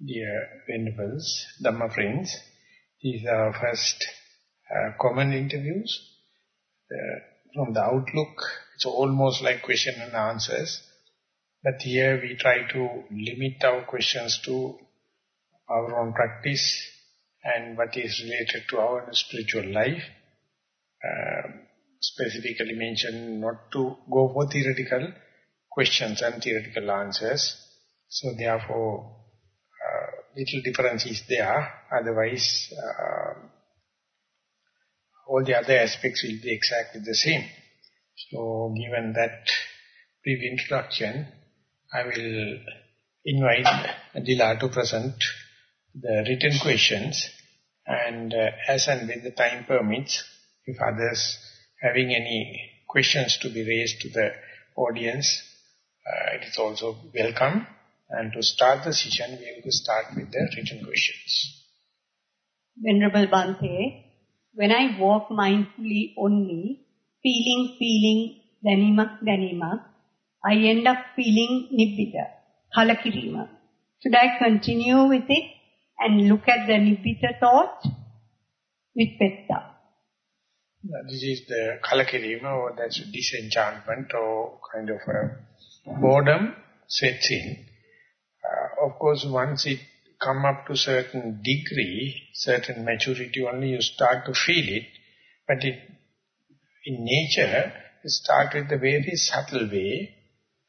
Dear Venerables, Dhamma friends, these are first uh, common interviews. Uh, from the outlook, it's almost like question and answers. But here we try to limit our questions to our own practice and what is related to our spiritual life. Uh, specifically mentioned not to go for theoretical questions and theoretical answers. So therefore, little difference is there. Otherwise, uh, all the other aspects will be exactly the same. So given that brief introduction, I will invite Adila to present the written questions and uh, as and when the time permits, if others having any questions to be raised to the audience, uh, it is also welcome. And to start the session, we will start with the written questions. Venerable Bhante, when I walk mindfully only, feeling, feeling, danimak, danimak, I end up feeling nibbida, kalakirima. Should I continue with it and look at the nibbida thought with petta? This is the kalakirima or that's disenchantment or kind of a boredom sets in. Uh, of course, once it come up to certain degree, certain maturity only, you start to feel it. But it, in nature, it start with a very subtle way,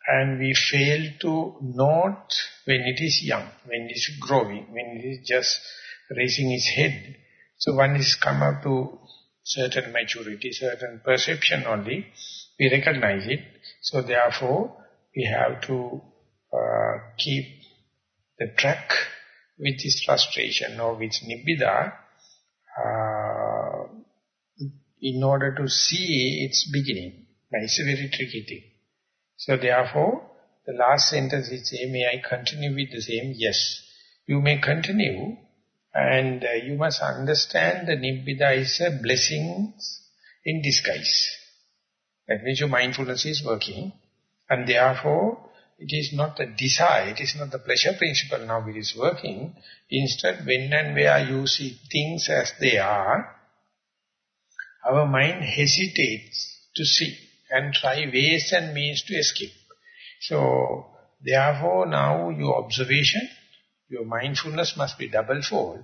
and we fail to note when it is young, when it is growing, when it is just raising its head. So one is come up to certain maturity, certain perception only, we recognize it. So therefore, we have to uh, keep the track with this frustration or with nibbida uh, in order to see its beginning. It's a very tricky thing. So therefore, the last sentence is may I continue with the same? Yes. You may continue and uh, you must understand the nibbida is a blessing in disguise. That means your mindfulness is working and therefore it is not the desire, it is not the pleasure principle now it is working. Instead, when and where you see things as they are, our mind hesitates to see and try ways and means to escape. So, therefore now your observation, your mindfulness must be double-fold.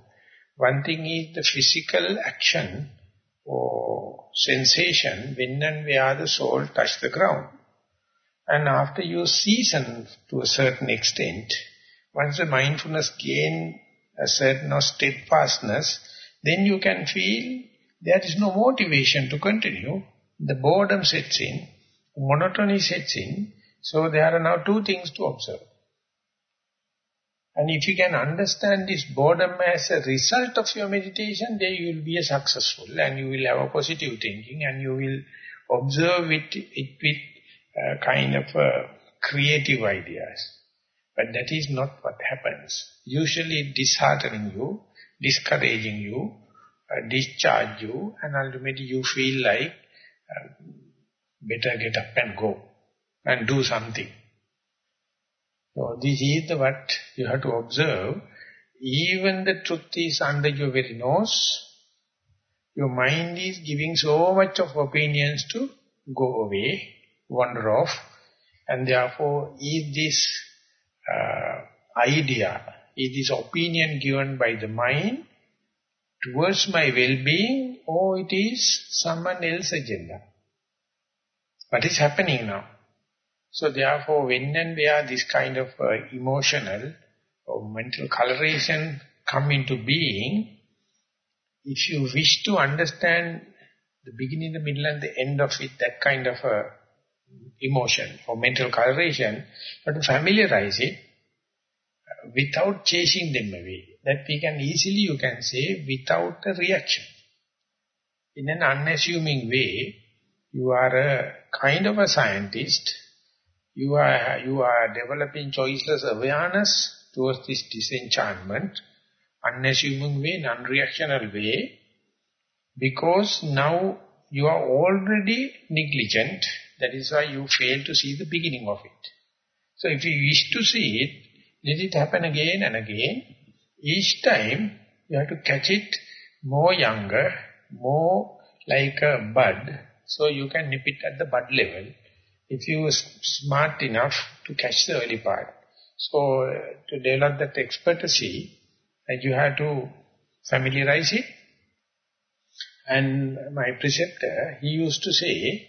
One thing is the physical action or sensation when and where the sole touch the ground. And after you season to a certain extent, once the mindfulness gain a certain steadfastness, then you can feel there is no motivation to continue. The boredom sets in, monotony sets in, so there are now two things to observe. And if you can understand this boredom as a result of your meditation, then you will be a successful and you will have a positive thinking and you will observe it, it with uh, kind of uh, creative ideas. But that is not what happens. Usually disheartening you, discouraging you, uh, discharge you, and ultimately you feel like uh, better get up and go and do something. So this is the what you have to observe. Even the truth is under your very nose. Your mind is giving so much of opinions to go away wander off. And therefore, is this uh, idea, is this opinion given by the mind towards my well-being or it is someone else's agenda? What is happening now? So therefore, when and where this kind of uh, emotional or mental coloration come into being, if you wish to understand the beginning, the middle and the end of it, that kind of a emotion or mental coloration, but familiarize it uh, without chasing them away. That we can easily, you can say, without a reaction. In an unassuming way, you are a kind of a scientist, you are, you are developing choiceless awareness towards this disenchantment, unassuming way, non-reactional way, because now you are already negligent, that is why you fail to see the beginning of it. So if you wish to see it, let it happen again and again. Each time you have to catch it more younger, more like a bud, so you can nip it at the bud level if you are smart enough to catch the early part. So to develop that expertise, and you have to familiarize it. And my preceptor, he used to say,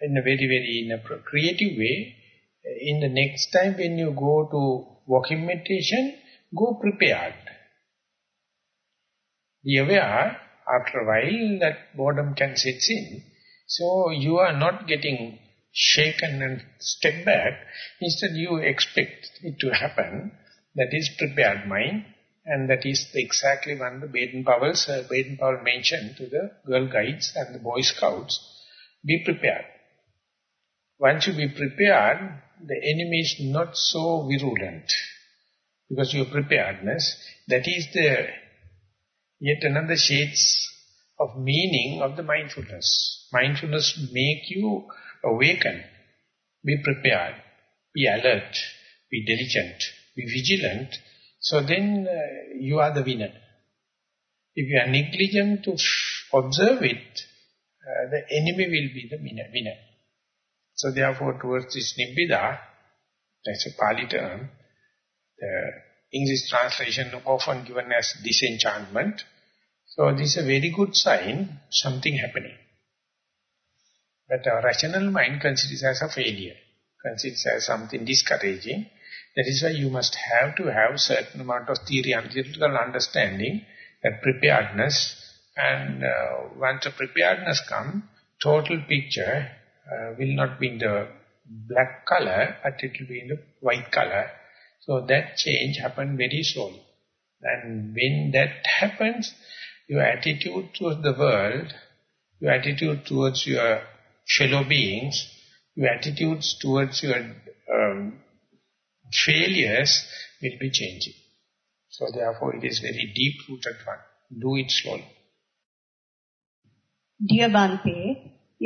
in a very, very in a creative way, in the next time when you go to walking meditation, go prepared. Be aware, after a while, that boredom can set in. So you are not getting shaken and step back. Instead, you expect it to happen. That is prepared mind. And that is exactly when the Baden-Powell's, uh, Baden-Powell mentioned to the Girl Guides and the Boy Scouts. Be prepared. Once you be prepared, the enemy is not so virulent. Because your preparedness, that is the yet another shades of meaning of the mindfulness. Mindfulness make you awaken, be prepared, be alert, be diligent, be vigilant. So then uh, you are the winner. If you are negligent to observe it, uh, the enemy will be the winner. winner. So therefore towards this nibbida, that's a Pali term, the English translation often given as disenchantment. So this is a very good sign, something happening. But our rational mind considers as a failure, considers as something discouraging. That is why you must have to have certain amount of theory and theoretical understanding, that preparedness, and uh, once the preparedness comes, total picture uh, will not be in the black color, but it will be in the white color. So that change happens very slowly. And when that happens, your attitude towards the world, your attitude towards your fellow beings, your attitudes towards your um, failures will be changing. So therefore it is very deep-rooted one. Do it slowly. Dear Bhante,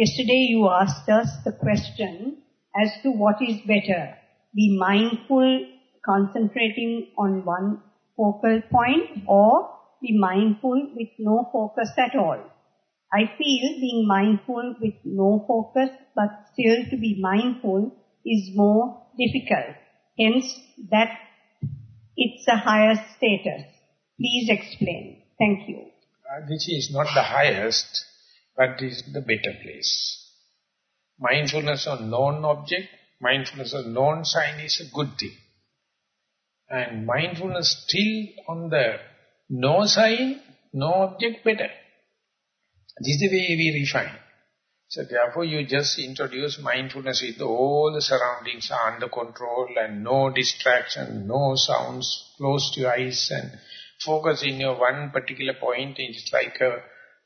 Yesterday you asked us the question as to what is better, be mindful concentrating on one focal point or be mindful with no focus at all. I feel being mindful with no focus but still to be mindful is more difficult. Hence that it's a higher status. Please explain. Thank you. Uh, this is not the highest but is the better place. Mindfulness on known object, mindfulness on known sign is a good thing. And mindfulness still on the no sign, no object better. This is the way we refine. So therefore you just introduce mindfulness with all the surroundings are under control and no distraction, no sounds, close to your eyes and focus in your one particular point. It's like a,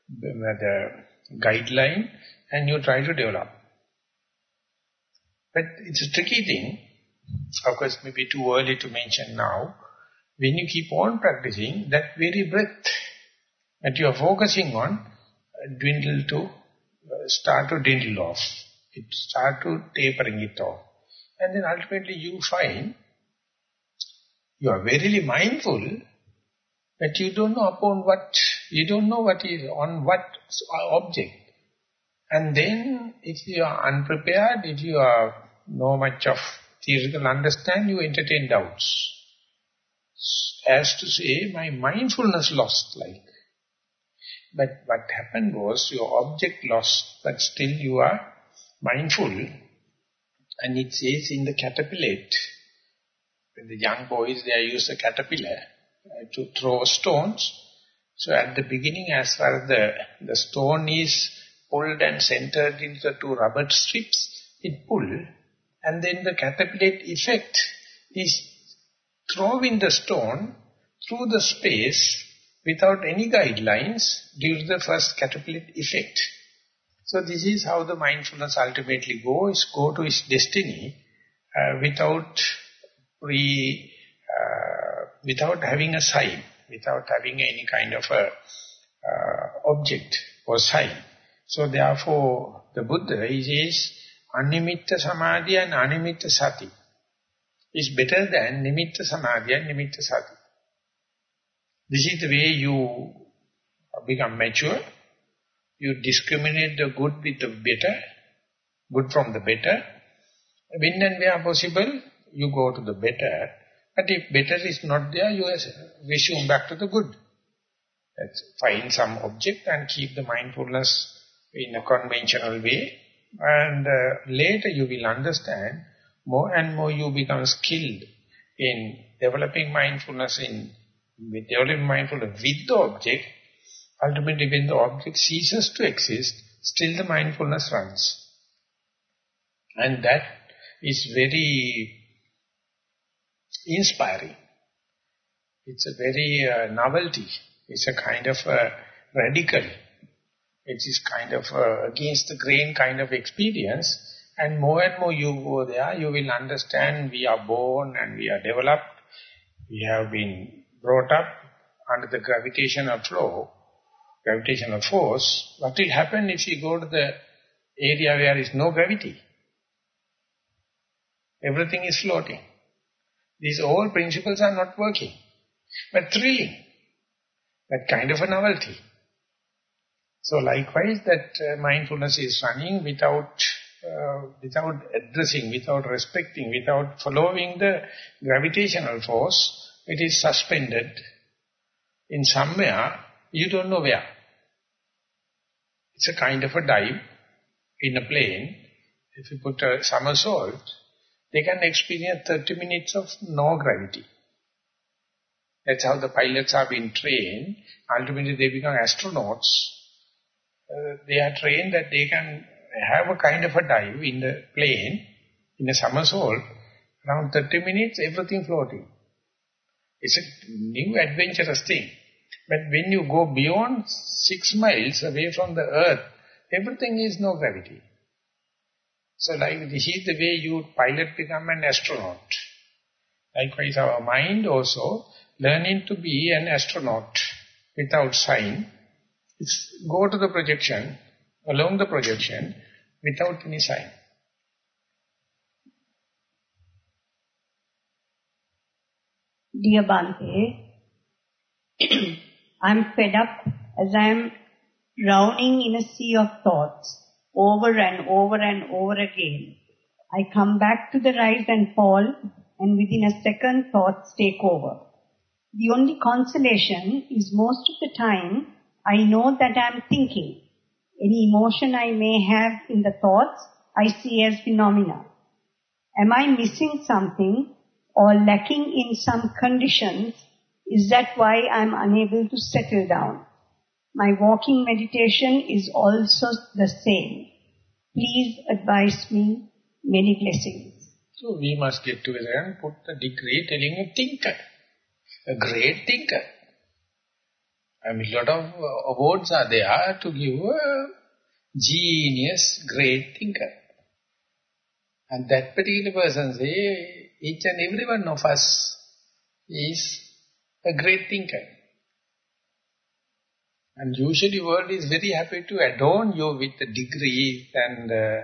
the guideline and you try to develop. But it's a tricky thing. Of course, maybe too early to mention now. When you keep on practicing, that very breath that you are focusing on dwindle to, uh, start to dwindle off. It start to tapering it off. And then ultimately you find you are very mindful but you don't know upon what, you don't know what is, on what object. And then, if you are unprepared, if you are no much of theoretical understand, you entertain doubts. As to say, my mindfulness lost like. But what happened was, your object lost, but still you are mindful. And it says in the caterpillar, when the young boys, they use the caterpillar, to throw stones. So at the beginning, as far as the, the stone is pulled and centered into the two rubber strips, it pull. And then the catapult effect is throwing the stone through the space without any guidelines due to the first catapult effect. So this is how the mindfulness ultimately goes, go to its destiny uh, without pre without having a sign, without having any kind of a uh, object or sign. So therefore, the Buddha is Animitta Samadhi and Animitta Sati. Is better than Nimitta Samadhi and Nimitta Sati. This is the way you become mature. You discriminate the good with the better, good from the better. When and where possible, you go to the better. But if better is not there, you resume back to the good. Let's find some object and keep the mindfulness in a conventional way. And uh, later you will understand, more and more you become skilled in developing mindfulness in with developing mindfulness with the object, ultimately when the object ceases to exist, still the mindfulness runs. And that is very inspiring. It's a very uh, novelty. It's a kind of radical. It is kind of uh, against the grain kind of experience. And more and more you go there, you will understand we are born and we are developed. We have been brought up under the gravitational flow, gravitational force. What will happen if you go to the area where there is no gravity? Everything is floating. These all principles are not working. But thrilling. That kind of a novelty. So likewise that uh, mindfulness is running without uh, without addressing, without respecting, without following the gravitational force, it is suspended in somewhere, you don't know where. It's a kind of a dive in a plane. If you put a somersault, they can experience 30 minutes of no gravity. That's how the pilots are being trained. Ultimately, they become astronauts. Uh, they are trained that they can have a kind of a dive in the plane, in a somersault, around 30 minutes, everything floating. It's a new adventurous thing. But when you go beyond six miles away from the earth, everything is no gravity. So like this is the way you pilot become an astronaut. Likewise our mind also learning to be an astronaut without sign. It's go to the projection, along the projection, without any sign. Dear Bhante, I'm fed up as I'm drowning in a sea of thoughts over and over and over again. I come back to the rise and fall and within a second thoughts take over. The only consolation is most of the time I know that I'm thinking. Any emotion I may have in the thoughts, I see as phenomena. Am I missing something or lacking in some conditions? Is that why I'm unable to settle down? My walking meditation is also the same. Please advise me. Many blessings. So we must get together and put the degree telling a thinker, a great thinker. I mean, a lot of uh, awards are there to give a genius, great thinker. And that particular person say, each and every one of us is a great thinker. And usually world is very happy to adorn you with the degrees and uh,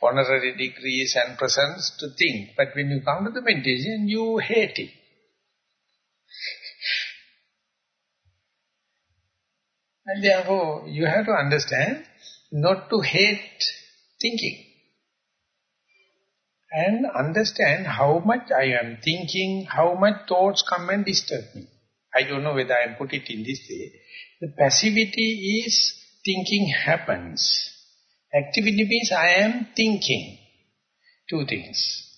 honorary degrees and presents to think. But when you come to the meditation, you hate it. and therefore, you have to understand not to hate thinking. And understand how much I am thinking, how much thoughts come and disturb me. I don't know whether I put it in this way. The passivity is thinking happens. Activity means I am thinking. Two things.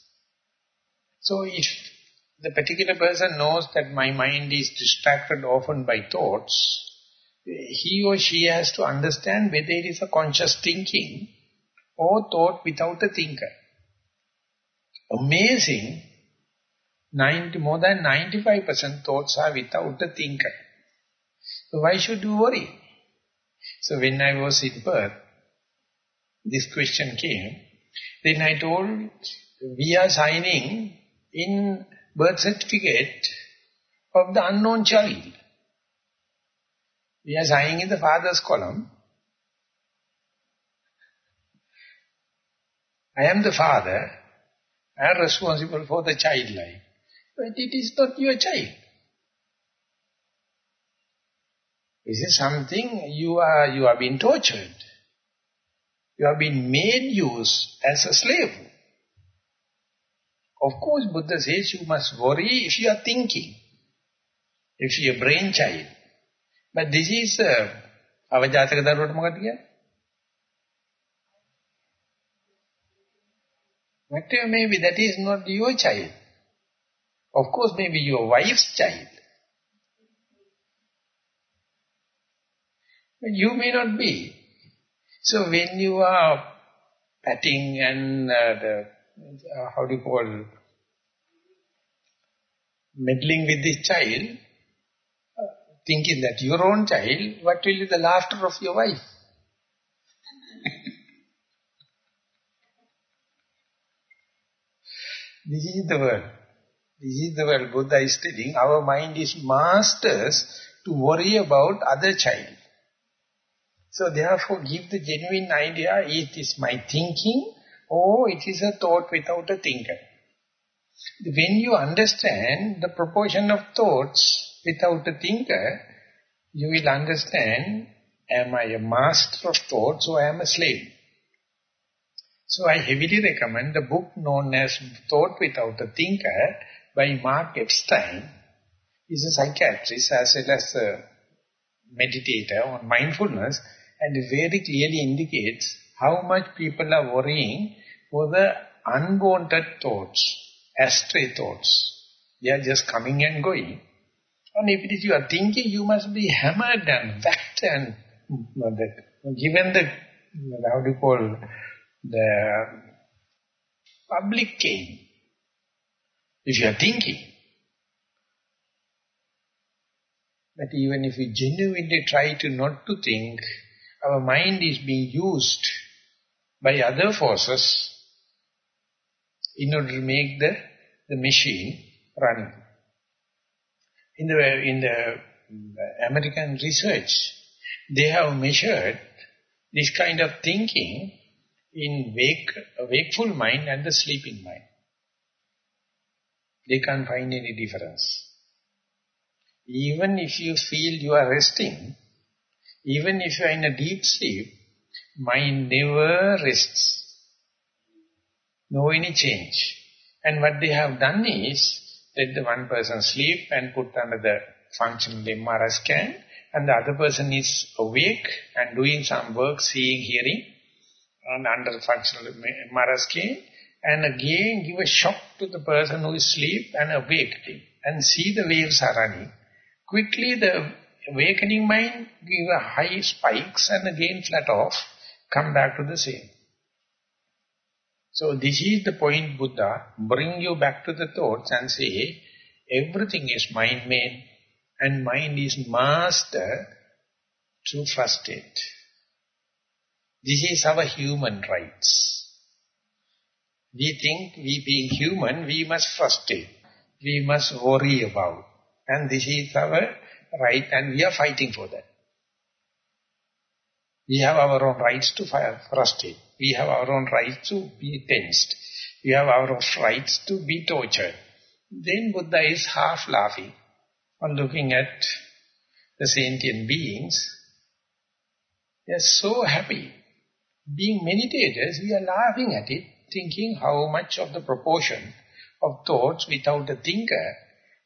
So if the particular person knows that my mind is distracted often by thoughts, he or she has to understand whether it is a conscious thinking or thought without a thinker. Amazing, 90, more than 95% thoughts are without a thinker. So why should you worry? So when I was in birth, this question came. Then I told, we are signing in birth certificate of the unknown child. We are signing in the father's column. I am the father. I am responsible for the child life. But it is not your child. This is something you are, you are being tortured. You have been made use as a slave. Of course, Buddha says you must worry if you are thinking, if you are a brainchild. But this is, uh, අවජාතක දරුවට මොකක්ද කියන්නේ? Whatever maybe that is not your child. Of course, maybe your wife's child. But you may not be. So when you are patting and uh, the, uh, how do you call, meddling with this child, uh, thinking that your own child, what will be the laughter of your wife? this is the world. This is the world Buddha is telling. Our mind is masters to worry about other child. So therefore give the genuine idea, it is my thinking or it is a thought without a thinker. When you understand the proportion of thoughts without a thinker, you will understand, am I a master of thoughts or am I a slave? So I heavily recommend the book known as Thought Without a Thinker by Mark Epstein. He's a psychiatrist as well as a meditator on mindfulness and very clearly indicates how much people are worrying for the unwanted thoughts, astray thoughts. They are just coming and going. And if it is you are thinking, you must be hammered and whacked and given the, how do you call, the public cane. If you are thinking. But even if we genuinely try to not to think, our mind is being used by other forces in order to make the, the machine running. In the, in the mm, American research, they have measured this kind of thinking in wake, wakeful mind and the sleeping mind. They can't find any difference. Even if you feel you are resting, even if you are in a deep sleep, mind never rests. No any change. And what they have done is, let the one person sleep and put under the functional MRI scan, and the other person is awake and doing some work, seeing, hearing, and under functional MRI scan, and again give a shock to the person who is asleep and awakening, and see the waves are running. Quickly the awakening mind give a high spikes and again flat off, come back to the same. So this is the point Buddha, bring you back to the thoughts and say, everything is mind-made and mind is master to frustrate. This is our human rights. We think we being human, we must frustrate. We must worry about. And this is our right and we are fighting for that. We have our own rights to frustrate. We have our own rights to be tensed. We have our own rights to be tortured. Then Buddha is half laughing on looking at the sentient beings. They are so happy. Being meditators, we are laughing at it, thinking how much of the proportion of thoughts without a thinker.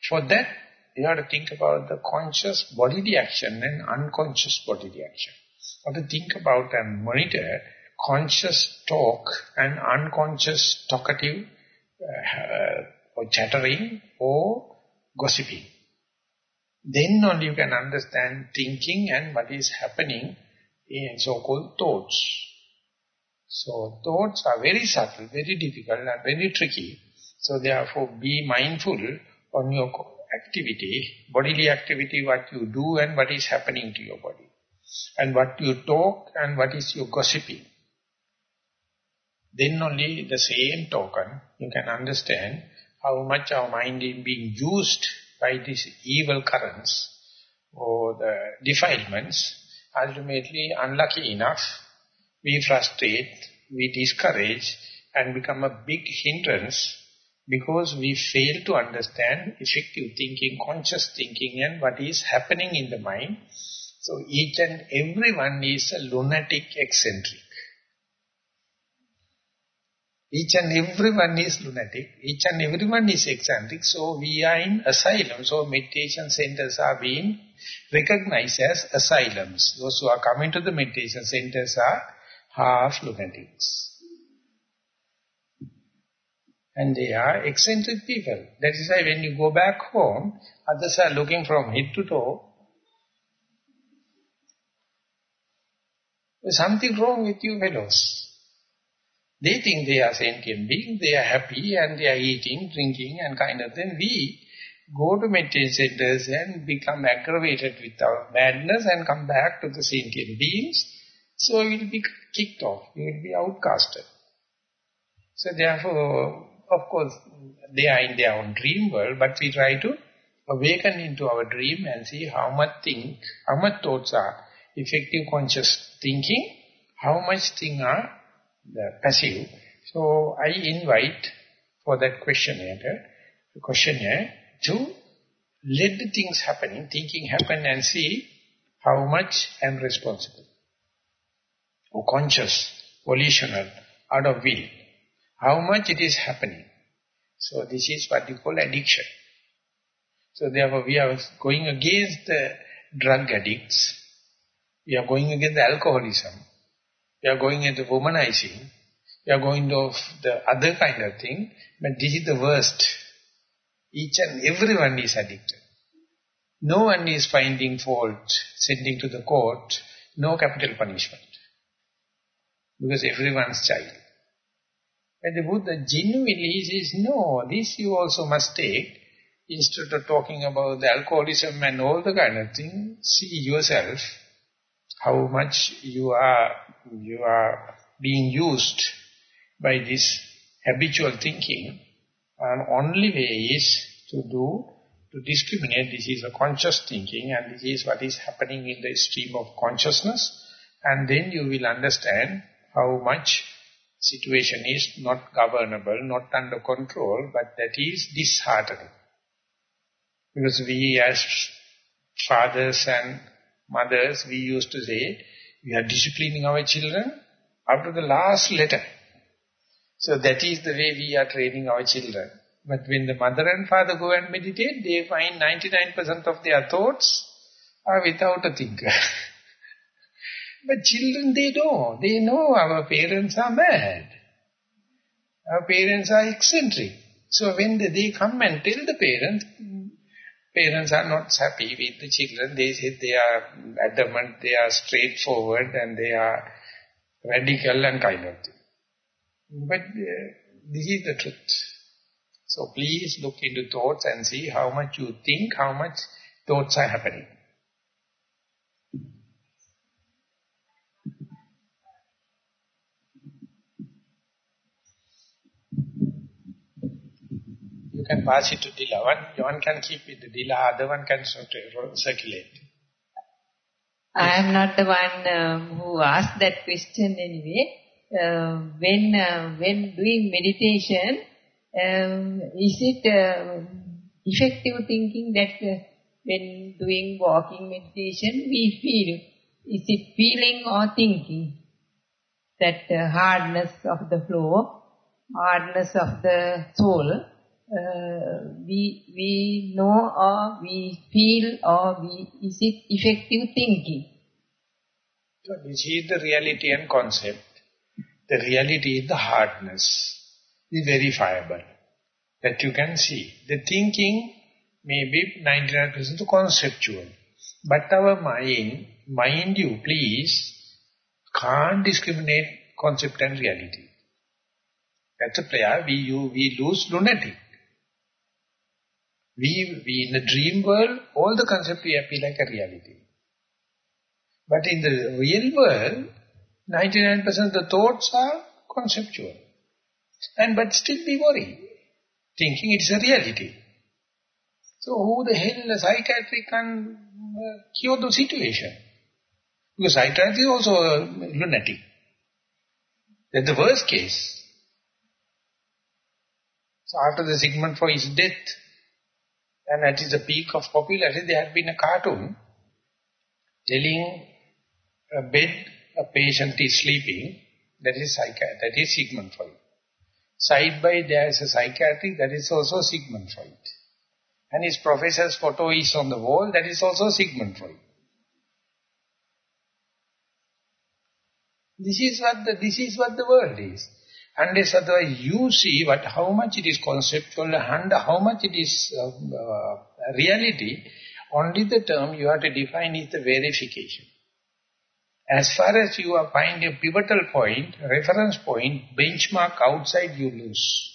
For that, you have to think about the conscious bodily action and unconscious bodily action. You have to think about and monitor conscious talk and unconscious talkative uh, or chattering or gossiping. Then only you can understand thinking and what is happening in so-called thoughts. So thoughts are very subtle, very difficult and very tricky. So therefore be mindful on your activity, bodily activity, what you do and what is happening to your body. And what you talk and what is your gossiping. Then only the same token, you can understand how much our mind is being used by these evil currents or the defilements. Ultimately, unlucky enough, we frustrate, we discourage and become a big hindrance because we fail to understand effective thinking, conscious thinking and what is happening in the mind So each and everyone is a lunatic eccentric. Each and everyone is lunatic. Each and everyone is eccentric. So we are in asylum. So meditation centers are being recognized as asylums. Those who are coming to the meditation centers are half lunatics. And they are eccentric people. That is why when you go back home, others are looking from head to toe. There's something wrong with you fellows. They think they are sentient beings, they are happy and they are eating, drinking and kind of thing. We go to meditation centers and become aggravated with our madness and come back to the sentient beings. So we will be kicked off, we will be outcasted. So therefore, of course, they are in their own dream world, but we try to awaken into our dream and see how much think, how much thoughts are effective conscious thinking, how much thing are the passive. So I invite for that questionnaire, questionnaire to let the things happen, thinking happen and see how much I am responsible. Or conscious, volitional, out of will. How much it is happening. So this is what you call addiction. So therefore we are going against the drug addicts. We are going against the alcoholism. We are going into womanizing. We are going to the other kind of thing. But this is the worst. Each and everyone is addicted. No one is finding fault, sending to the court, no capital punishment. Because everyone's child. And the Buddha genuinely says, no, this you also must take. Instead of talking about the alcoholism and all the kind of thing, see yourself, how much you are, you are being used by this habitual thinking. And only way is to do, to discriminate, this is a conscious thinking and this is what is happening in the stream of consciousness. And then you will understand how much situation is not governable, not under control, but that is disheartening. Because we as fathers and mothers, we used to say, we are disciplining our children after the last letter. So that is the way we are training our children. But when the mother and father go and meditate, they find 99% of their thoughts are without a thinker. but children, they don't. They know our parents are mad. Our parents are eccentric. So when they come and tell the parents, parents are not happy with the children. They say they are adamant, they are straightforward and they are radical and kind of thing. But uh, this is the truth. So please look into thoughts and see how much you think, how much thoughts are happening. Can pass it to Dila. One, one can keep it the Dila, other one can circulate. I am not the one uh, who asked that question anyway. Uh, when uh, when doing meditation, um, is it uh, effective thinking that uh, when doing walking meditation we feel? Is it feeling or thinking? That uh, hardness of the floor, hardness of the sole, uh, we we know or we feel or we is it effective thinking? So this is the reality and concept. The reality is the hardness. Is verifiable. That you can see. The thinking may be 99% conceptual. But our mind, mind you please, can't discriminate concept and reality. That's a player, we, you, we lose lunatic. We, we in the dream world, all the concepts we appear like a reality. But in the real world, 99% of the thoughts are conceptual. And but still we worry, thinking it's a reality. So who the hell a psychiatrist can uh, cure the situation? Because psychiatry is also a lunatic. That's the worst case. So after the Sigmund Freud's death, and at the peak of popularity, there had been a cartoon telling a bed, a patient is sleeping, that is psychiatrist, that is Sigmund Freud. Side by there is a psychiatric, that is also Sigmund Freud. And his professor's photo is on the wall, that is also Sigmund Freud. This is what the, this is what the world is. Unless otherwise you see what how much it is conceptual and how much it is uh, uh, reality, only the term you have to define is the verification. As far as you find a pivotal point, reference point, benchmark outside, you lose.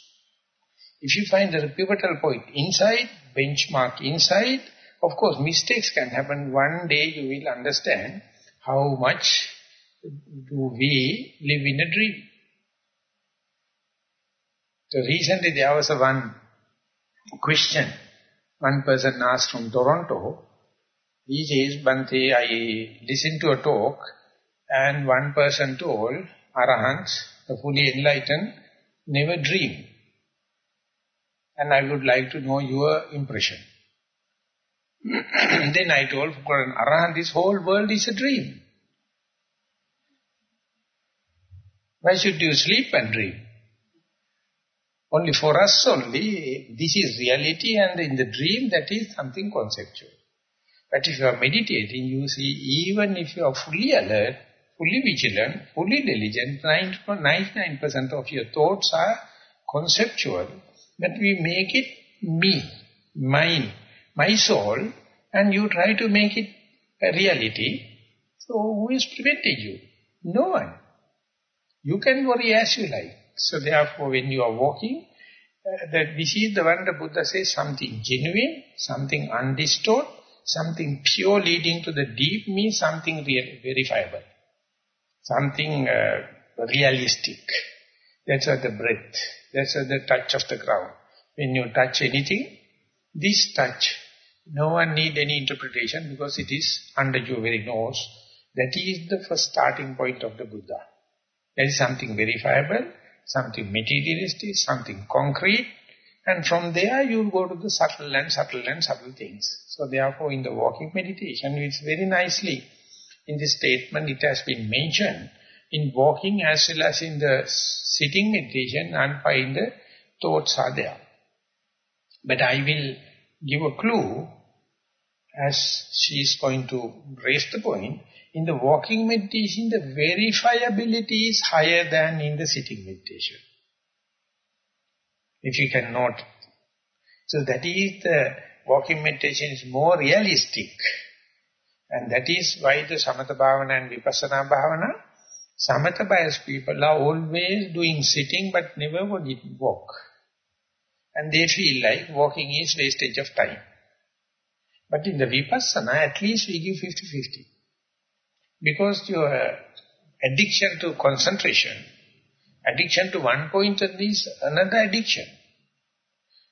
If you find a pivotal point inside, benchmark inside, of course mistakes can happen. One day you will understand how much do we live in a dream. So recently there was a one question. One person asked from Toronto, he says, Bhante, I listened to a talk and one person told, Arahants, the fully enlightened, never dream. And I would like to know your impression. then I told, an Arahant, this whole world is a dream. Why should you sleep and dream? Only for us only, this is reality and in the dream that is something conceptual. But if you are meditating, you see even if you are fully alert, fully vigilant, fully diligent, 99% of your thoughts are conceptual, but we make it me, mine, my soul, and you try to make it a reality. So who is preventing you? No one. You can worry as you like. So therefore when you are walking, uh, that this is the one the Buddha says something genuine, something undistorted, something pure leading to the deep means something real, verifiable something uh, realistic. That's at the breath. That's at the touch of the ground. When you touch anything, this touch, no one need any interpretation because it is under your very nose. That is the first starting point of the Buddha. That is something verifiable, something materialistic, something concrete, and from there you go to the subtle and subtle and subtle things. So therefore in the walking meditation, it's very nicely in this statement it has been mentioned in walking as well as in the sitting meditation and find the thoughts are there. But I will give a clue as she is going to raise the point. In the walking meditation, the verifiability is higher than in the sitting meditation. If you can note. So that is the walking meditation is more realistic and that is why the Samatha Bhavana and Vipassana Bhavana, Samatha biased people are always doing sitting but never walk. And they feel like walking is wastage of time. But in the Vipassana, at least we give 50-50. Because your addiction to concentration, addiction to one point is another addiction.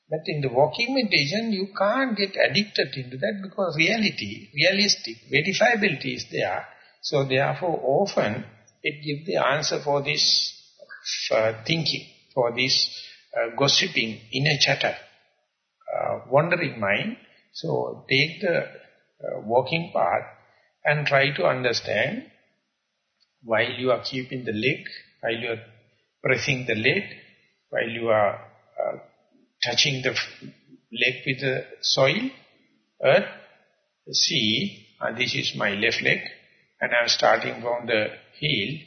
But in the walking meditation, you can't get addicted into that because reality, realistic, verifiability is there. So therefore, often it gives the answer for this uh, thinking, for this uh, gossiping, inner chatter, uh, wandering mind. So take the uh, walking path and try to understand while you are keeping the leg, while you are pressing the leg, while you are uh, touching the leg with the soil, earth, see, uh, this is my left leg, and I'm starting from the heel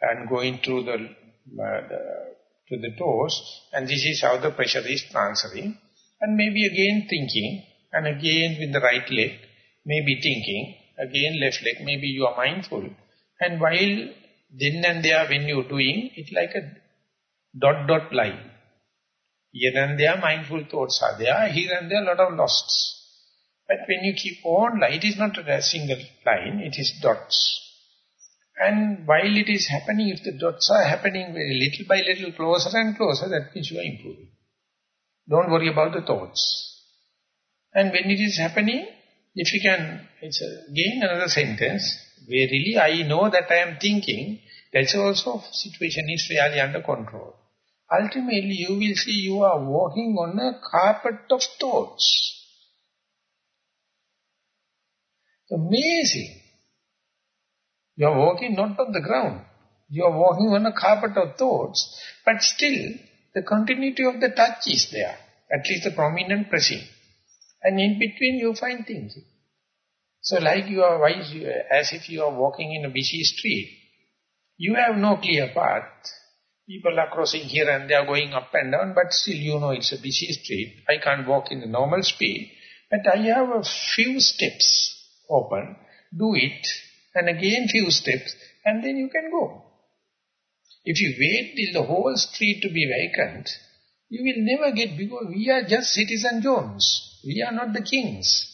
and going through the, uh, the to the toes, and this is how the pressure is transferring. And maybe again thinking, and again with the right leg, maybe thinking, again left leg, maybe you are mindful. And while then and there when you're doing, it's like a dot-dot line. Here and there mindful thoughts are there, here and there a lot of losts. But when you keep on, it is not a single line, it is dots. And while it is happening, if the dots are happening very little by little, closer and closer, that means you are improving. Don't worry about the thoughts. And when it is happening, if you can, it's a, again another sentence, verily I know that I am thinking, that's also situation is really under control. Ultimately, you will see you are walking on a carpet of thoughts. Amazing. You are walking not on the ground. You are walking on a carpet of thoughts, but still the continuity of the touch is there, at least the prominent pressing. And in between you find things. So like you are, as if you are walking in a busy street, you have no clear path. People are crossing here and they are going up and down, but still you know it's a busy street. I can't walk in the normal speed, but I have a few steps open. Do it, and again few steps, and then you can go. If you wait till the whole street to be vacant, you will never get, because we are just citizen Jones. We are not the kings.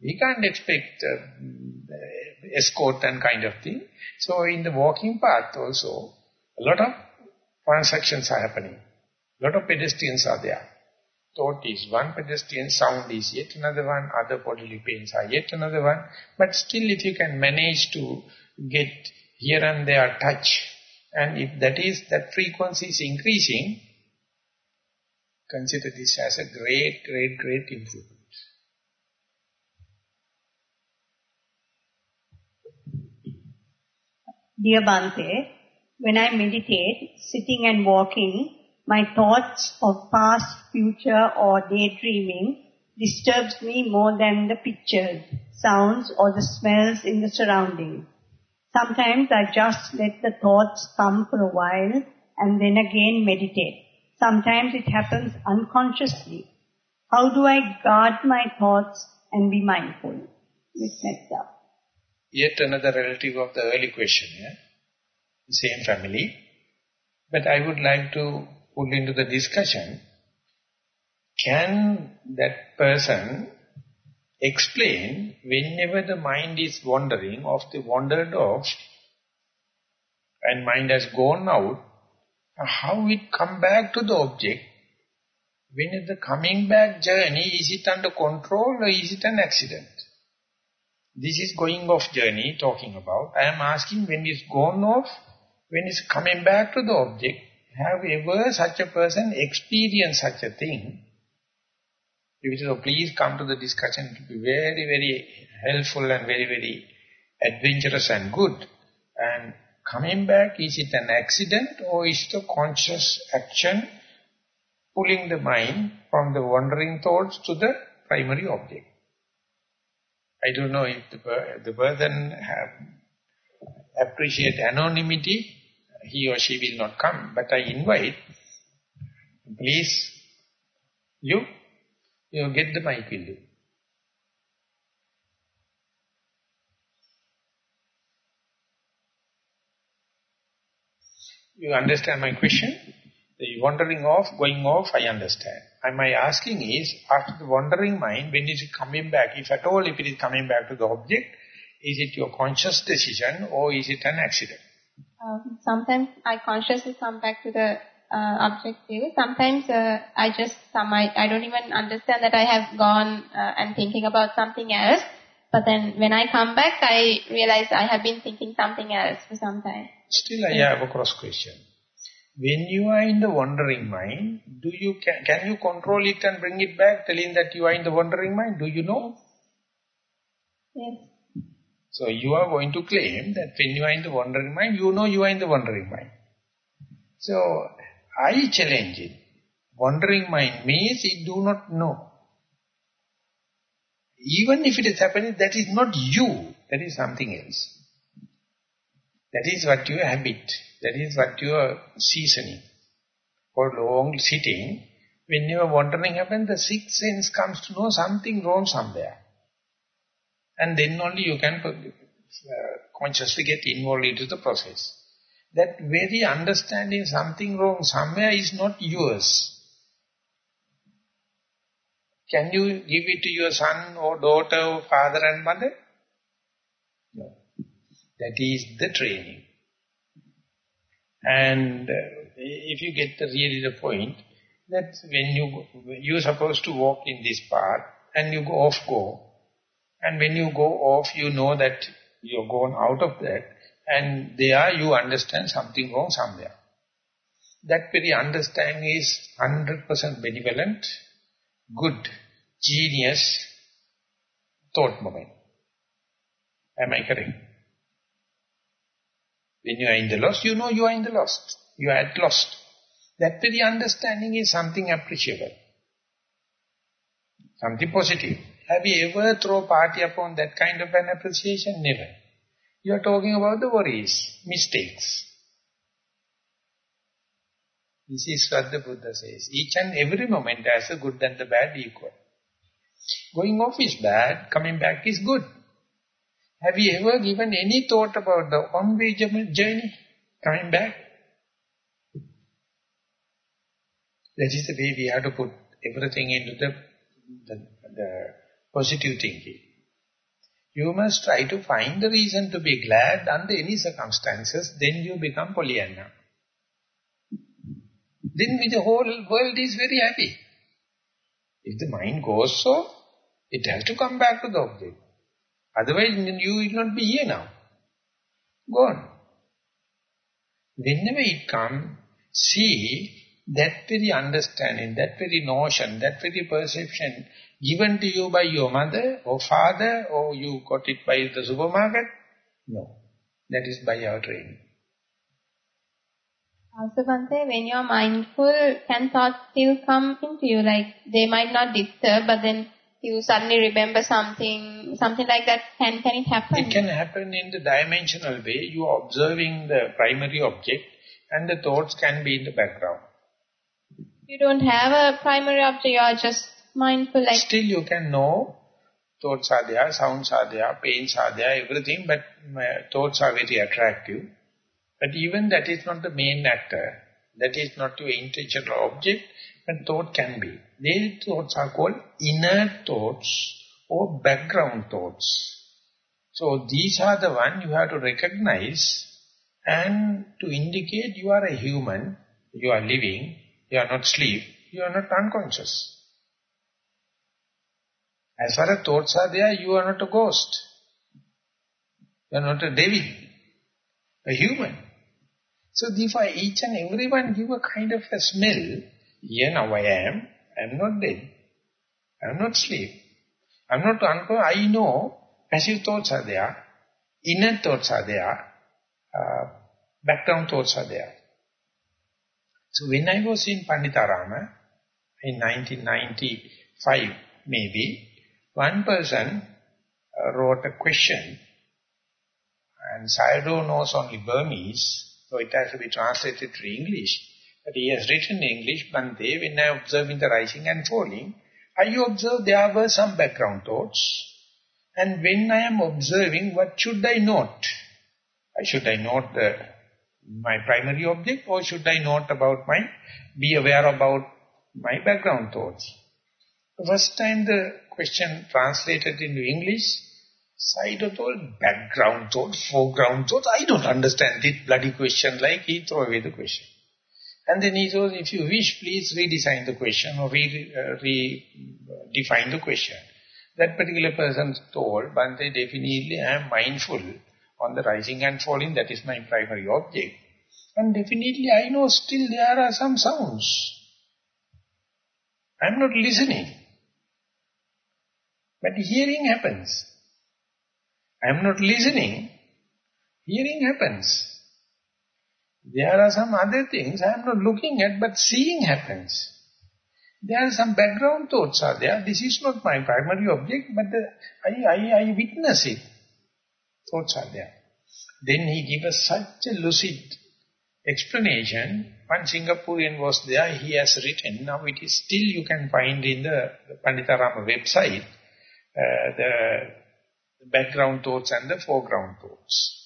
We can't expect uh, escort and kind of thing. So in the walking path also, a lot of transactions are happening. A lot of pedestrians are there. Thought is one pedestrian, sound is yet another one, other bodily pains are yet another one. But still if you can manage to get here and there touch, and if that is, that frequency is increasing, consider this as a great, great, great improvement. Dear Bhante, when I meditate, sitting and walking, my thoughts of past, future or daydreaming disturbs me more than the pictures, sounds or the smells in the surroundings. Sometimes I just let the thoughts come for a while and then again meditate. Sometimes it happens unconsciously. How do I guard my thoughts and be mindful? With metta yet another relative of the early question, yeah? same family. But I would like to put into the discussion, can that person explain whenever the mind is wandering, of the wandered off, and mind has gone out, how it come back to the object, when the coming back journey, is it under control or is it an accident? This is going off journey talking about. I am asking when it's gone off, when it's coming back to the object, have ever such a person experienced such a thing? If it is, so please come to the discussion. It will be very, very helpful and very, very adventurous and good. And coming back, is it an accident or is a conscious action pulling the mind from the wandering thoughts to the primary object? I don't know if the, the person have appreciate anonymity, he or she will not come. But I invite, please, you, you get the mic with you. You understand my question? The wandering off, going off, I understand. And my asking is, after the wandering mind, when is it coming back? If at all, if it is coming back to the object, is it your conscious decision or is it an accident? Um, sometimes I consciously come back to the uh, objective. Sometimes uh, I just, some, I, I don't even understand that I have gone uh, and thinking about something else. But then when I come back, I realize I have been thinking something else for some time. Still I have a cross question. When you are in the wandering mind, do you can, can you control it and bring it back, telling that you are in the wandering mind? Do you know? Yes. So you are going to claim that when you are in the wandering mind, you know you are in the wandering mind. So I challenge it. Wandering mind means it do not know. Even if it is happening, that is not you. That is something else. That is what your habit. That is what you are seasoning. For long sitting, when your wandering happens, the sixth sense comes to know something wrong somewhere. And then only you can uh, consciously get involved into the process. That very understanding something wrong somewhere is not yours. Can you give it to your son or daughter or father and mother? No. That is the training. And uh, if you get the really the point, that when you you're supposed to walk in this path and you go off go, and when you go off, you know that you're gone out of that, and there you understand something wrong somewhere. That very understanding is 100% benevolent, good, genius thought moment. Am I correct? When you are in the lost, you know you are in the lost. You are at lost. That very understanding is something appreciable. Something positive. Have you ever throw party upon that kind of an appreciation? Never. You are talking about the worries, mistakes. This is what the Buddha says. Each and every moment has the good and the bad equal. Going off is bad, coming back is good. Have you ever given any thought about the on-way journey, coming back? That is the way we have to put everything into the, the, the positive thinking. You must try to find the reason to be glad under any circumstances, then you become Pollyanna. Then the whole world is very happy. If the mind goes so, it has to come back to the object. Otherwise, you will not be here now. Gone. Whenever it comes, see that very understanding, that very notion, that very perception given to you by your mother or father or you got it by the supermarket? No. That is by our training. Also, Bhante, when you're mindful, can thoughts still come into you? Like, they might not disturb, but then you suddenly remember something, something like that. Can, can it happen? It can happen in the dimensional way. You are observing the primary object and the thoughts can be in the background. You don't have a primary object, you are just mindful. Like Still you can know thoughts are there, sounds are there, pains are there, everything, but uh, thoughts are very attractive. But even that is not the main actor. That is not your intentional object, but thought can be. These thoughts are called inner thoughts or background thoughts. So these are the one you have to recognize and to indicate you are a human, you are living, you are not sleep, you are not unconscious. As far as thoughts are there, you are not a ghost. You are not a devil, a human. So therefore each and everyone give a kind of a smell. Here now I am, I am not dead. I am not sleep. I am not unconscious. I know passive thoughts are there, inner thoughts are there, uh, background thoughts are there. So when I was in Panditarama, in 1995 maybe, one person uh, wrote a question, and Sayadaw knows only Burmese, so it has to be translated to English. But he has written in English, Bhante, when I observe in the rising and falling, I observe there were some background thoughts. And when I am observing, what should I note? Should I note the, my primary object or should I note about my, be aware about my background thoughts? The first time the question translated into English, side told background thought, foreground thought. I don't understand this bloody question like he throw away the question. And then he says, if you wish, please redesign the question or re, uh, redefine the question. That particular person told, Bhante, definitely I am mindful on the rising and falling, that is my primary object. And definitely I know still there are some sounds. I am not listening. But hearing happens. I am not listening. Hearing happens. There are some other things I am not looking at, but seeing happens. There are some background thoughts are there. This is not my primary object, but the, I, I, I witness it. Thoughts are there. Then he gave us such a lucid explanation. One Singaporean was there, he has written, now it is still you can find in the Panditarama website, uh, the, the background thoughts and the foreground thoughts.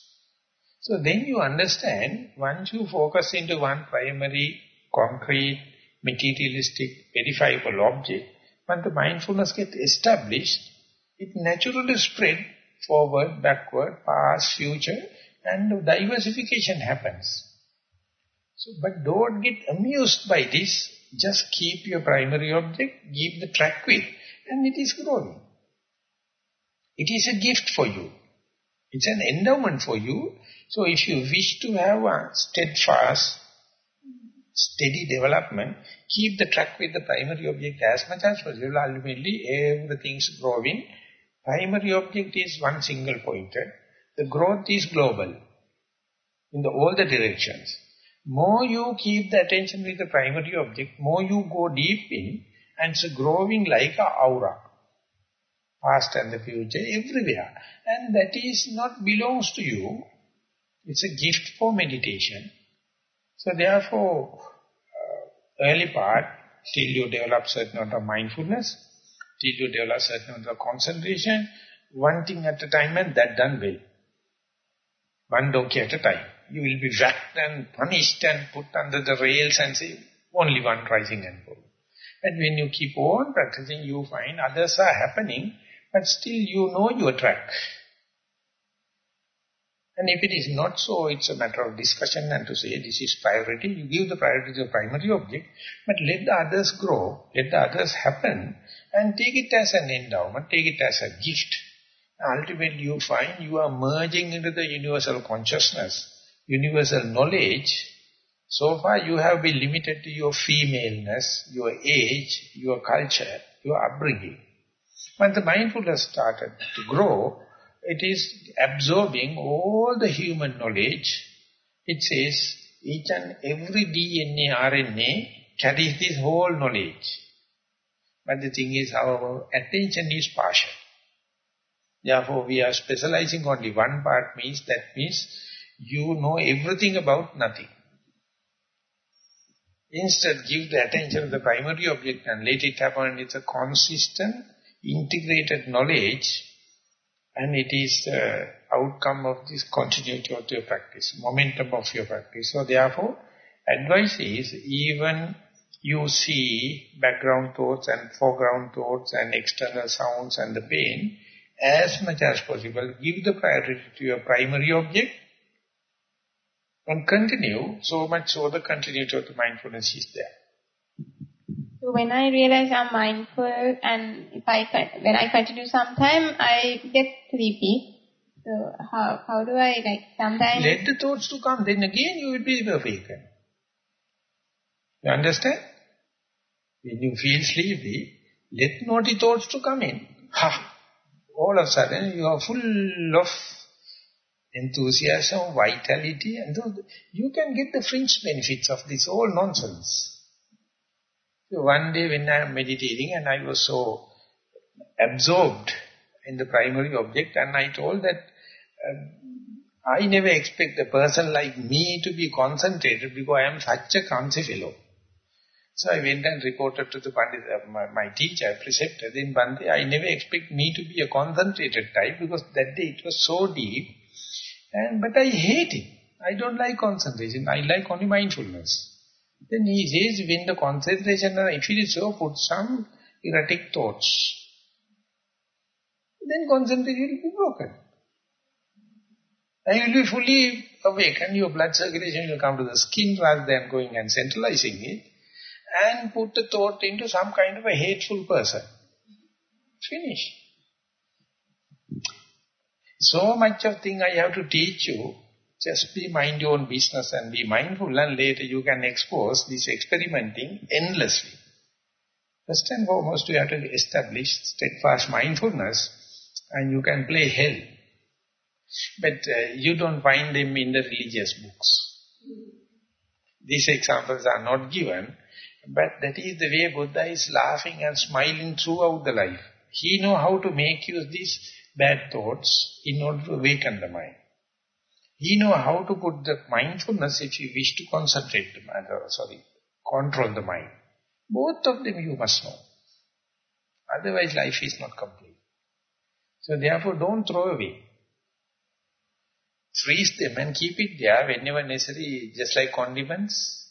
So then you understand, once you focus into one primary, concrete, materialistic, verifiable object, when the mindfulness gets established, it naturally spread forward, backward, past, future, and diversification happens. So, but don't get amused by this. Just keep your primary object, give the track with, and it is growing. It is a gift for you. It's an endowment for you. So if you wish to have a steadfast, steady development, keep the track with the primary object as much as possible. Ultimately, everything's growing Primary object is one single pointer. The growth is global in the, all the directions. More you keep the attention with the primary object, more you go deep in and it's growing like a aura. Past and the future, everywhere. And that is not belongs to you. It's a gift for meditation. So therefore, uh, early part, till you develop certain amount of mindfulness, till you develop certain amount of concentration, one thing at a time and that done well. One donkey at a time. You will be whacked and punished and put under the rails and say, only one rising and falling. And when you keep on practicing, you find others are happening, but still you know your track. And if it is not so, it's a matter of discussion and to say this is priority. You give the priority to the primary object, but let the others grow, let the others happen, and take it as an endowment, take it as a gift. Ultimately you find you are merging into the universal consciousness, universal knowledge. So far you have been limited to your femaleness, your age, your culture, your upbringing. When the mindfulness started to grow, it is absorbing all the human knowledge. It says each and every DNA, RNA carries this whole knowledge. But the thing is our attention is partial. Therefore we are specializing only one part means that means you know everything about nothing. Instead give the attention to the primary object and let it happen. It's a consistent, integrated knowledge and it is the outcome of this continuity of your practice, momentum of your practice. So therefore, advice is even you see background thoughts and foreground thoughts and external sounds and the pain, as much as possible, give the priority to your primary object and continue, so much so the continuity of the mindfulness is there. So when I realize I'm mindful and if I when I continue sometime, I get sleepy. So how how do I like sometimes... Let the thoughts to come, then again you will be awakened. You understand? When you feel sleepy, let naughty thoughts to come in. Ha! All of a sudden you are full of enthusiasm, vitality, and you can get the fringe benefits of this all nonsense. One day when I am meditating and I was so absorbed in the primary object and I told that uh, I never expect a person like me to be concentrated because I am such a clumsy fellow. So I went and reported to the Pandit, uh, my, my teacher, preceptor, then Bante, I never expect me to be a concentrated type because that day it was so deep. And But I hate it. I don't like concentration. I like only mindfulness. Then he says, when the concentration, if it is so, put some erratic thoughts. Then concentration will be broken. And you will be fully awake and your blood circulation will come to the skin rather than going and centralizing it. And put the thought into some kind of a hateful person. Finish. So much of thing I have to teach you just be mind your own business and be mindful and later you can expose this experimenting endlessly. First and foremost, you have to establish steadfast mindfulness and you can play hell. But uh, you don't find them in the religious books. These examples are not given, but that is the way Buddha is laughing and smiling throughout the life. He know how to make use these bad thoughts in order to awaken the mind. He know how to put the mindfulness if you wish to concentrate the mind, or sorry, control the mind. Both of them you must know. Otherwise life is not complete. So therefore don't throw away. Freeze them and keep it there whenever necessary, just like condiments,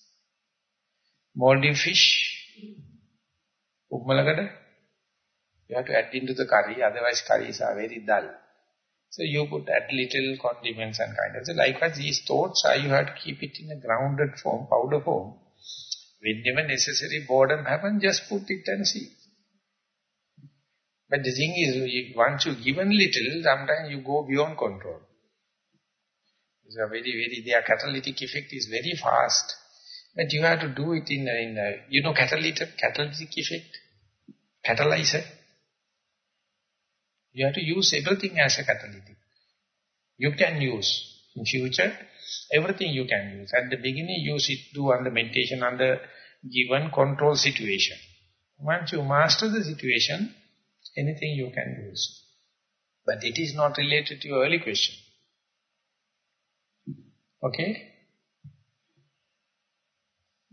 Maldive fish, umbalakada. You have to add into the curry, otherwise curries are very dull. So you put add little condiments and kind of. So likewise, these thoughts are you have to keep it in a grounded form, powder form. Whenever necessary boredom happens, just put it and see. But the thing is, once you given little, sometimes you go beyond control. It's a very, very, their catalytic effect is very fast. But you have to do it in a, in a you know catalytic, catalytic effect? Catalyzer? You have to use everything as a catalytic. You can use in future, everything you can use. At the beginning, use it, do under meditation under given control situation. Once you master the situation, anything you can use. But it is not related to your early question. Okay?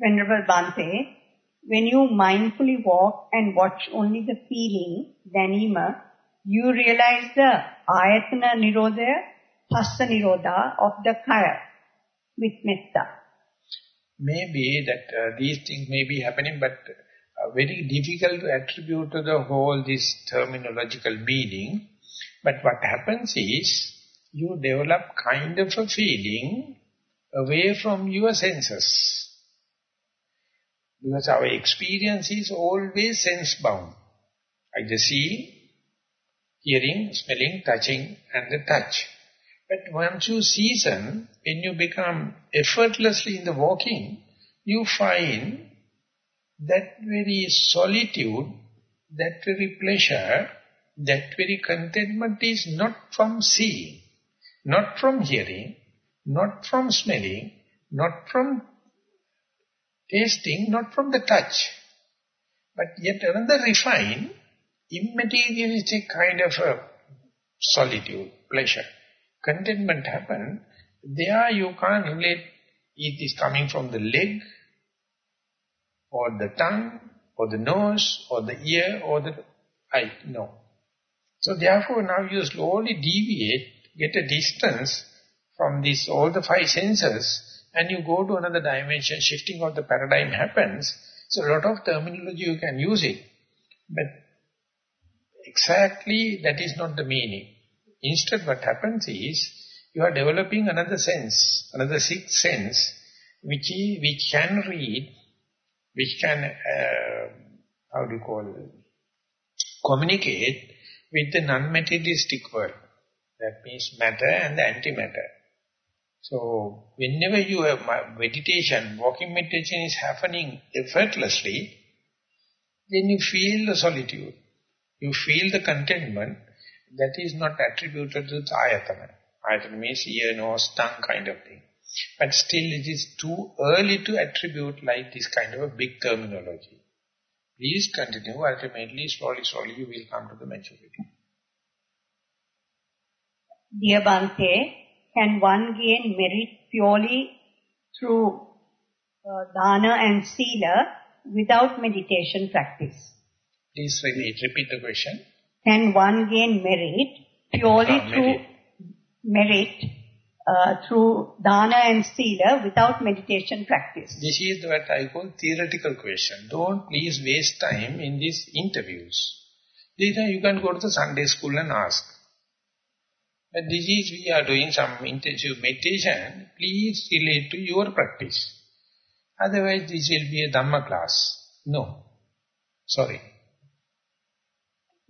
Venerable Bante, when you mindfully walk and watch only the feeling, then Danima, you realize the ayatana nirodha, phassa nirodha of the kaya with metta. Maybe that uh, these things may be happening, but uh, very difficult to attribute to the whole this terminological meaning. But what happens is, you develop kind of a feeling away from your senses. Because our experience is always sense-bound. Either seeing, hearing, smelling, touching, and the touch. But once you season, when you become effortlessly in the walking, you find that very solitude, that very pleasure, that very contentment is not from seeing, not from hearing, not from smelling, not from tasting, not from the touch. But yet another refined, immaterialistic kind of a solitude, pleasure, contentment happen, there you can't relate it is coming from the leg, or the tongue, or the nose, or the ear, or the eye. No. So therefore now you slowly deviate, get a distance from this all the five senses, and you go to another dimension, shifting of the paradigm happens. So a lot of terminology you can use it, but exactly that is not the meaning. Instead what happens is, you are developing another sense, another sixth sense, which, is, which can read, which can, uh, how do you call it, communicate with the non-materialistic world. That means matter and the antimatter. So, whenever you have meditation, walking meditation is happening effortlessly, then you feel the solitude. You feel the contentment that is not attributed to the ayatana. Ayatana means ear, nose, tongue kind of thing. But still it is too early to attribute like this kind of a big terminology. Please continue. Ultimately, slowly, slowly you will come to the maturity. Dear Bante, can one gain merit purely through uh, dana and sila without meditation practice? Please repeat, repeat the question. Can one gain merit purely Ah, through merit. merit uh, through dana and sila without meditation practice? This is what I call theoretical question. Don't please waste time in these interviews. Are, you can go to the Sunday school and ask. But this is, we are doing some intensive meditation, please relate to your practice. Otherwise, this will be a Dhamma class. No. Sorry.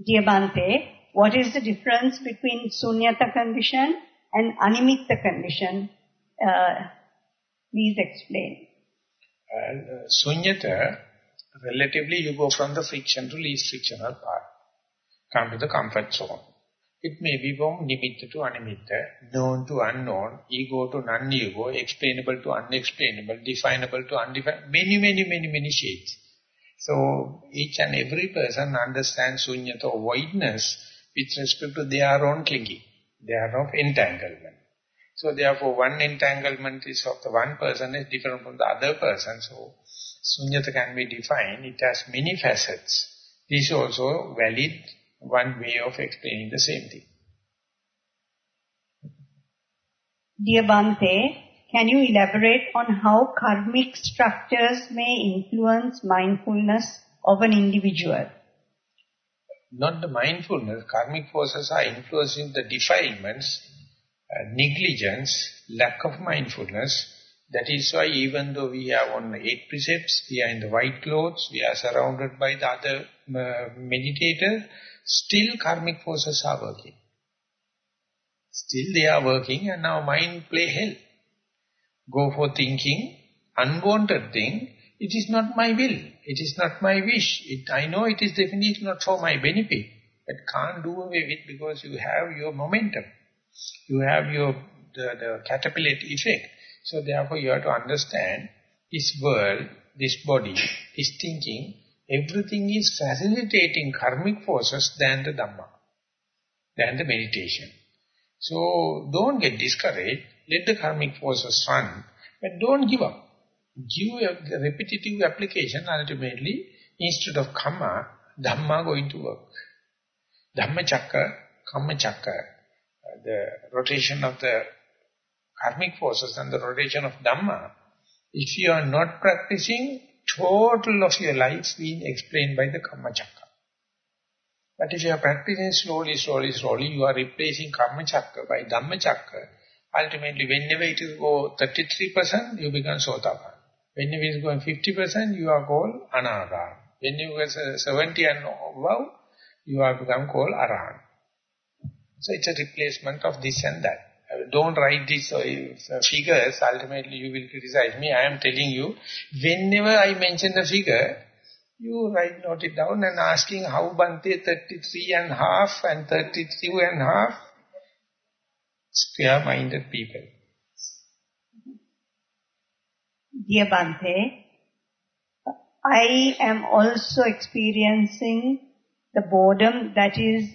Dear Bante, what is the difference between sunyata condition and animitta condition? Uh, please explain. And uh, sunyata, relatively you go from the friction to least frictional part. Come to the comfort zone. It may be from nimitta to animitta, known to unknown, ego to non-ego, explainable to unexplainable, definable to undefinable, many, many, many, many shades. So each and every person understands sunyata or voidness with respect to their own clinging, their own entanglement. So therefore one entanglement is of the one person is different from the other person. So sunyata can be defined, it has many facets. This is also valid one way of explaining the same thing. Dear Bante, can you elaborate on how karmic structures may influence mindfulness of an individual? Not the mindfulness, karmic forces are influencing the defilements, uh, negligence, lack of mindfulness. That is why even though we have on eight precepts, we are in the white clothes, we are surrounded by the other uh, meditators, still karmic forces are working. Still they are working and now mind play hell. Go for thinking, unwanted thing, it is not my will, it is not my wish. It, I know it is definitely not for my benefit. but can't do away with because you have your momentum. You have your the, the caterpillar effect. So therefore you have to understand this world, this body, this thinking, everything is facilitating karmic forces than the Dhamma, than the meditation. So don't get discouraged, let the karmic forces run, but don't give up. Give a repetitive application ultimately, instead of karma, Dhamma going to work. Dhamma chakra, karma chakra, uh, the rotation of the karmic forces and the rotation of Dhamma, if you are not practicing, total of your life is being explained by the Karma Chakra. But if you are practicing slowly, slowly, slowly, you are replacing Karma Chakra by Dhamma Chakra. Ultimately, whenever it is go 33%, you become Sotapan. Whenever it is going 50%, you are called Anaga. When you go 70 and above, you are become called Arahan. So it's a replacement of this and that don't write these uh, figures, ultimately you will criticize me. I am telling you, whenever I mention the figure, you write, note it down and asking how Bante 33 and half and 32 and half, square-minded people. Dear Bante, I am also experiencing the boredom that is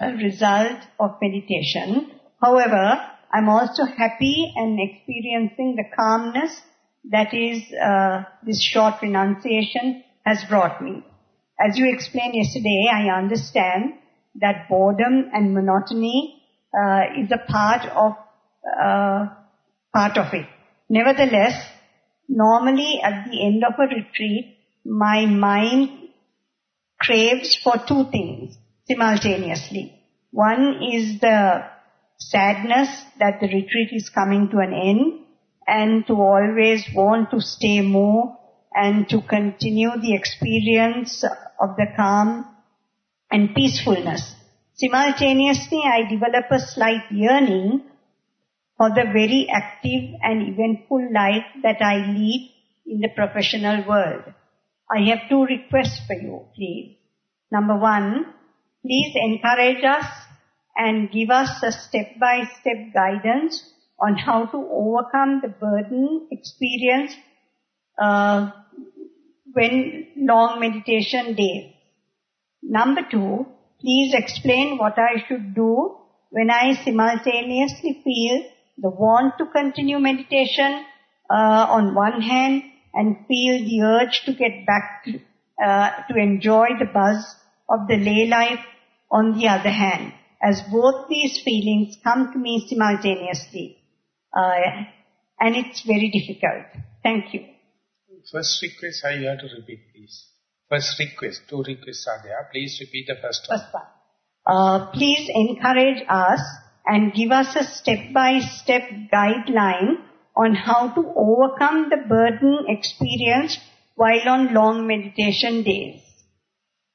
a result of meditation. However, I'm also happy and experiencing the calmness that is uh, this short renunciation has brought me. As you explained yesterday, I understand that boredom and monotony is a part of uh, part of it. Nevertheless, normally at the end of a retreat, my mind craves for two things simultaneously. One is the sadness that the retreat is coming to an end and to always want to stay more and to continue the experience of the calm and peacefulness. Simultaneously, I develop a slight yearning for the very active and eventful life that I lead in the professional world. I have two requests for you, please. Number one, please encourage us and give us a step-by-step -step guidance on how to overcome the burden experienced uh, when long meditation days. Number two, please explain what I should do when I simultaneously feel the want to continue meditation uh, on one hand and feel the urge to get back to, uh, to enjoy the buzz of the lay life on the other hand as both these feelings come to me simultaneously. Uh, and it's very difficult. Thank you. First request, I have to repeat, please. First request, two requests are there. Please repeat the first one. First one. Uh, please encourage us and give us a step-by-step -step guideline on how to overcome the burden experienced while on long meditation days.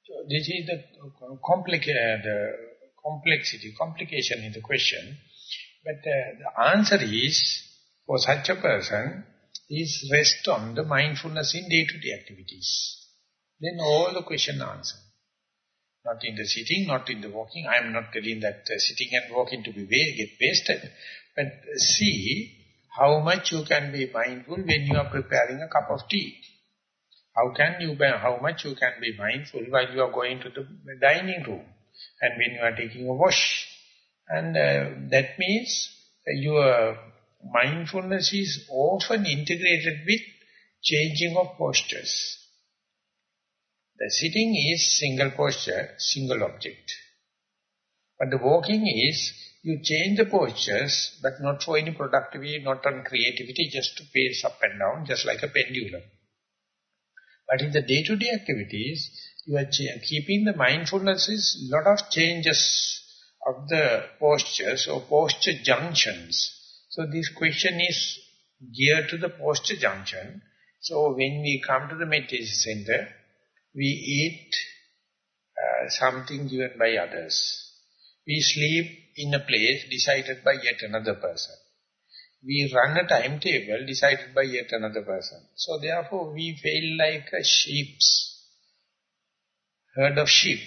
So this is the complicated, complexity, complication in the question. But uh, the answer is, for such a person, is rest on the mindfulness in day-to-day -day activities. Then all the question answer. Not in the sitting, not in the walking. I am not telling that uh, sitting and walking to be get wasted. But see how much you can be mindful when you are preparing a cup of tea. How can you, be how much you can be mindful while you are going to the dining room and when you are taking a wash. And uh, that means your mindfulness is often integrated with changing of postures. The sitting is single posture, single object. But the walking is, you change the postures, but not for any productivity, not on creativity, just to pace up and down, just like a pendulum. But in the day-to-day -day activities, you are keeping the mindfulness is lot of changes of the postures or posture junctions. So this question is geared to the posture junction. So when we come to the meditation center, we eat uh, something given by others. We sleep in a place decided by yet another person. We run a timetable decided by yet another person. So therefore we feel like a sheep's herd of sheep.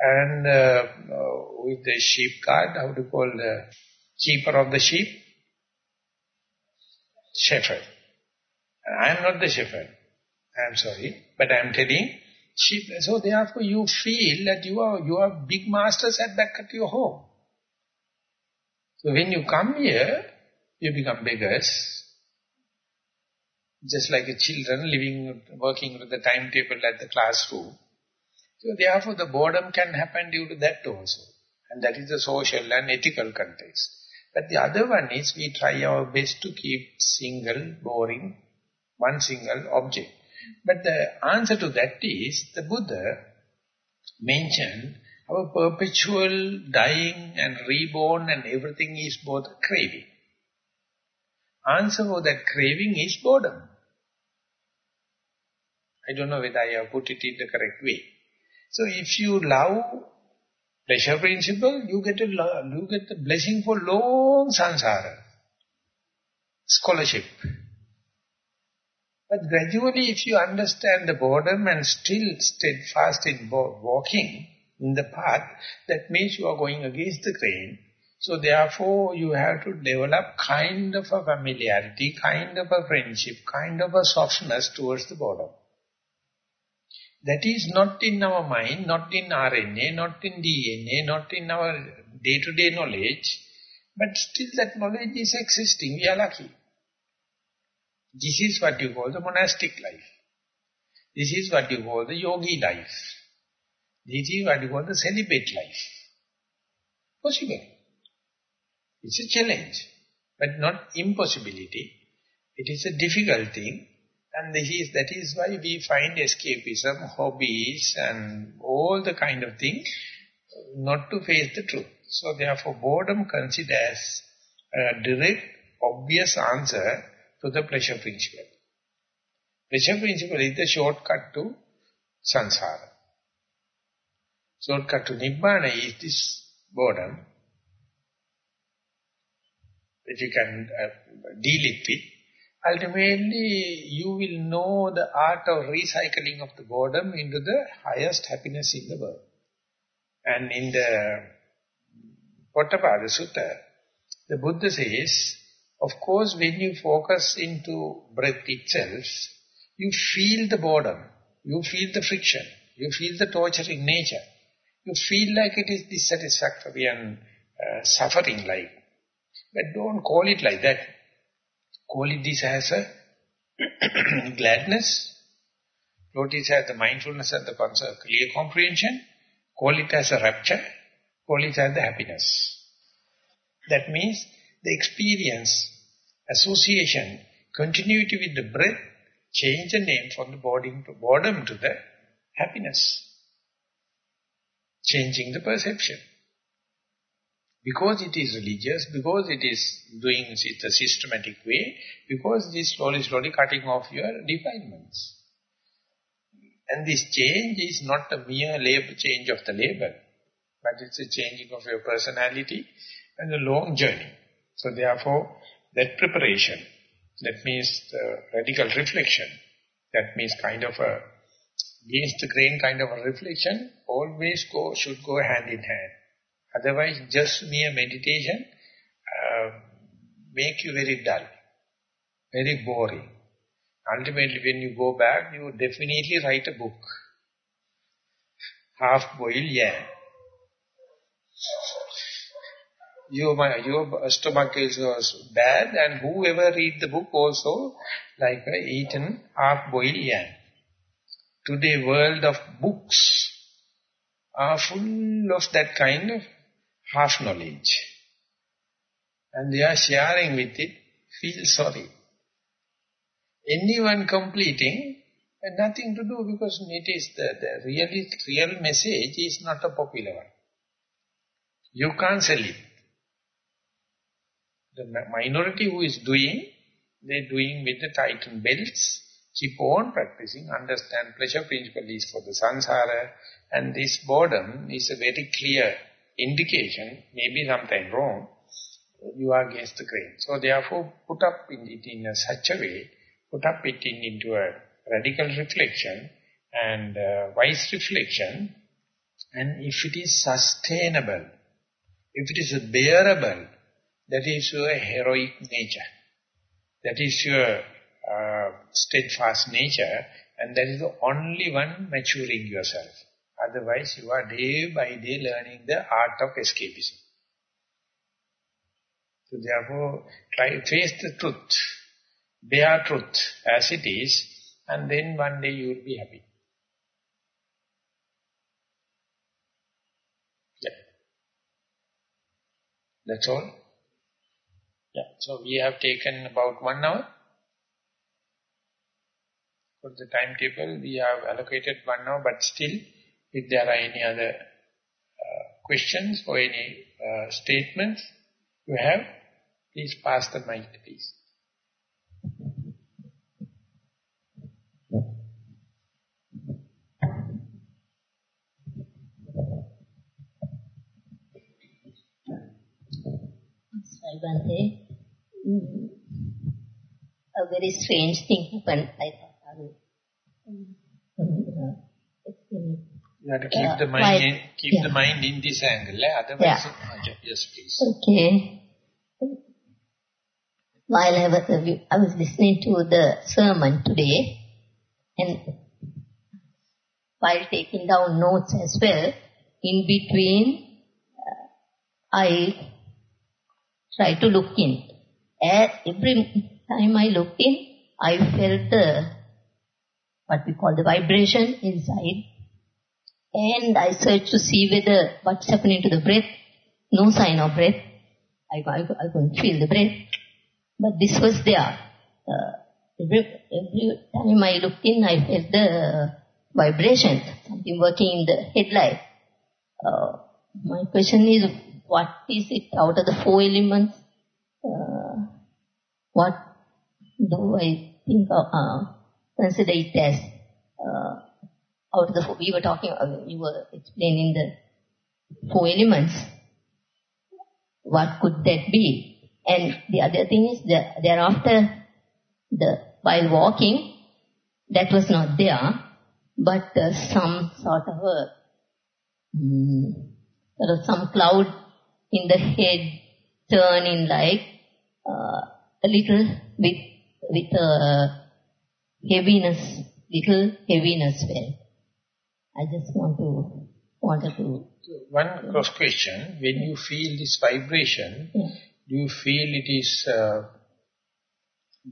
and uh, uh, with the sheep guard, how to call the keeper of the sheep? Shepherd. And I am not the shepherd. I am sorry, but I am telling sheep. So therefore you feel that you are you are big masters at back at your home. So when you come here, you become beggars. Just like a children living, working with the timetable at the classroom. So therefore the boredom can happen due to that also. And that is the social and ethical context. But the other one is we try our best to keep single, boring, one single object. But the answer to that is, the Buddha mentioned our perpetual dying and reborn and everything is both craving. Answer for that craving is boredom. I don't know whether I have put it in the correct way. So if you love pleasure principle, you get a you get the blessing for long sansara, scholarship. But gradually, if you understand the boredom and still steadfast in walking in the path, that means you are going against the grain. So therefore, you have to develop kind of a familiarity, kind of a friendship, kind of a softness towards the boredom. That is not in our mind, not in RNA, not in DNA, not in our day-to-day -day knowledge, but still that knowledge is existing. We are lucky. This is what you call the monastic life. This is what you call the yogi life. This is what you call the celibate life. Possible. It's a challenge, but not impossibility. It is a difficult thing, and is, that is why we find escapism, hobbies and all the kind of things not to face the truth. So therefore boredom considers a direct, obvious answer to the pleasure principle. Pleasure principle is the shortcut to samsara. Shortcut to nibbana is this boredom. If you can uh, deal it with, ultimately you will know the art of recycling of the boredom into the highest happiness in the world. And in the Potthapada Sutta, the Buddha says, of course when you focus into breath itself, you feel the boredom, you feel the friction, you feel the torturing nature. You feel like it is dissatisfactory and uh, suffering like. But don't call it like that. Call it this as a gladness. It as the mindfulness and the clear comprehension. Call it as a rapture. Call it as the happiness. That means the experience, association, continuity with the breath, change the name from the boredom to, boredom to the happiness. Changing the perception. Because it is religious, because it is doing it a systematic way, because it is slowly, slowly cutting off your defilements. And this change is not a mere label change of the label, but it's a changing of your personality and a long journey. So therefore, that preparation, that means the radical reflection, that means kind of a against the grain kind of a reflection, always go should go hand in hand. Otherwise, just mere meditation uh, make you very dull, very boring. Ultimately, when you go back, you definitely write a book. Half-boiled yam. Your, your uh, stomach is uh, bad and whoever read the book also like a eaten half-boiled yam. Today world of books are full of that kind of half knowledge. And they are sharing with it, feel sorry. Anyone completing, nothing to do because it is the, the really, real message is not a popular one. You can't sell it. The minority who is doing, they're doing with the tightened belts, keep on practicing, understand pleasure principle is for the samsara, and this boredom is a very clear indication, maybe something wrong, you are against the grain. So therefore, put up in it in a such a way, put up it in, into a radical reflection and wise reflection, And if it is sustainable, if it is bearable, that is your heroic nature. That is your uh, steadfast nature and that is the only one maturing yourself. Otherwise, you are day by day learning the art of escapism. So therefore, try face the truth, bear truth as it is, and then one day you will be happy. That's all. Yeah. So we have taken about one hour. For the timetable, we have allocated one hour, but still, if there are any other uh, questions or any uh, statements you have, please pass the mic, please. Bhante, mm, a very strange thing happened. I thought, you have to keep uh, the mind, in, keep yeah. the mind in this angle. Eh? Otherwise, Yeah. yes, please. Okay. While I was, I was listening to the sermon today, and while taking down notes as well, in between, uh, I try to look in. As every time I looked in, I felt the, what we call the vibration inside. And I searched to see whether what's happening to the breath. No sign of breath. I, I, I couldn't feel the breath. But this was there. Uh, every, every time I looked in, I felt the vibration, something working in the headlight. Uh, my question is, what is it out of the four elements? Uh, what do I think of, uh, consider it as uh, out of the four, we were talking, uh, you were explaining the four elements. What could that be? And the other thing is that thereafter, the while walking, that was not there, but uh, some sort of a mm, sort of some cloud in the head turning like uh, a little with with a heaviness, little heaviness well. I just want to wanted to One cross question, when you feel this vibration, yeah. do you feel it is a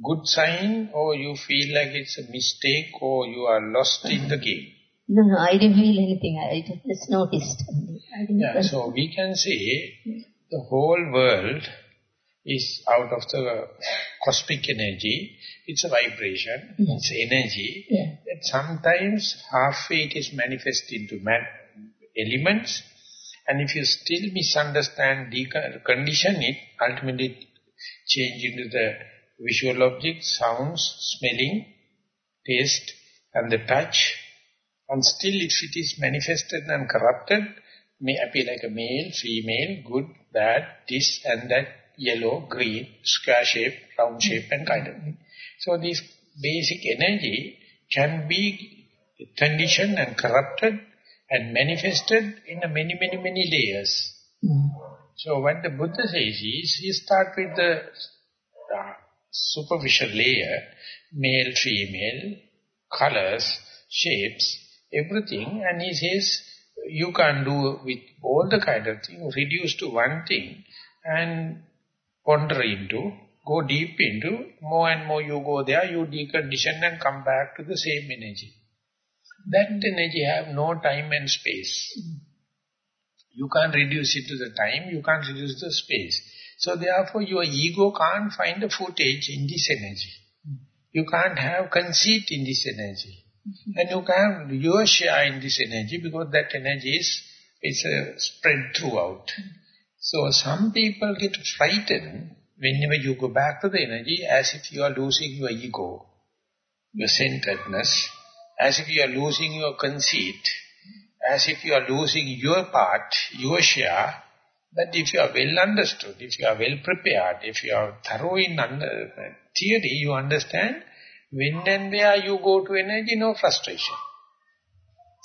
good sign or you feel like it's a mistake or you are lost in the game? No, no, I didn't feel anything. I just, just noticed. I Yeah, so we can say the whole world is out of the cosmic energy. It's a vibration, Yeah. it's energy. Yeah. That sometimes halfway it is manifest into man elements. And if you still misunderstand, condition it, ultimately change into the visual objects, sounds, smelling, taste, and the touch. And still if it is manifested and corrupted, may appear like a male, female, good, bad, this and that, yellow, green, square shape, round shape and kind of thing. So this basic energy can be conditioned and corrupted and manifested in a many, many, many layers. Mm. So what the Buddha says is, he start with the superficial layer, male, female, colors, shapes, everything, and he says, you can do with all the kind of thing, reduce to one thing, and ponder into, go deep into, more and more you go there, you decondition and come back to the same energy. That energy have no time and space. You can't reduce it to the time, you can't reduce the space. So therefore your ego can't find a footage in this energy. You can't have conceit in this energy. And you can't your share in this energy because that energy is it's uh, spread throughout. So some people get frightened whenever you go back to the energy as if you are losing your ego, your centeredness, as if you are losing your conceit, as if you are losing your part, your share, but if you are well understood, if you are well prepared, if you are thorough in under, theory, you understand when and where you go to energy, no frustration.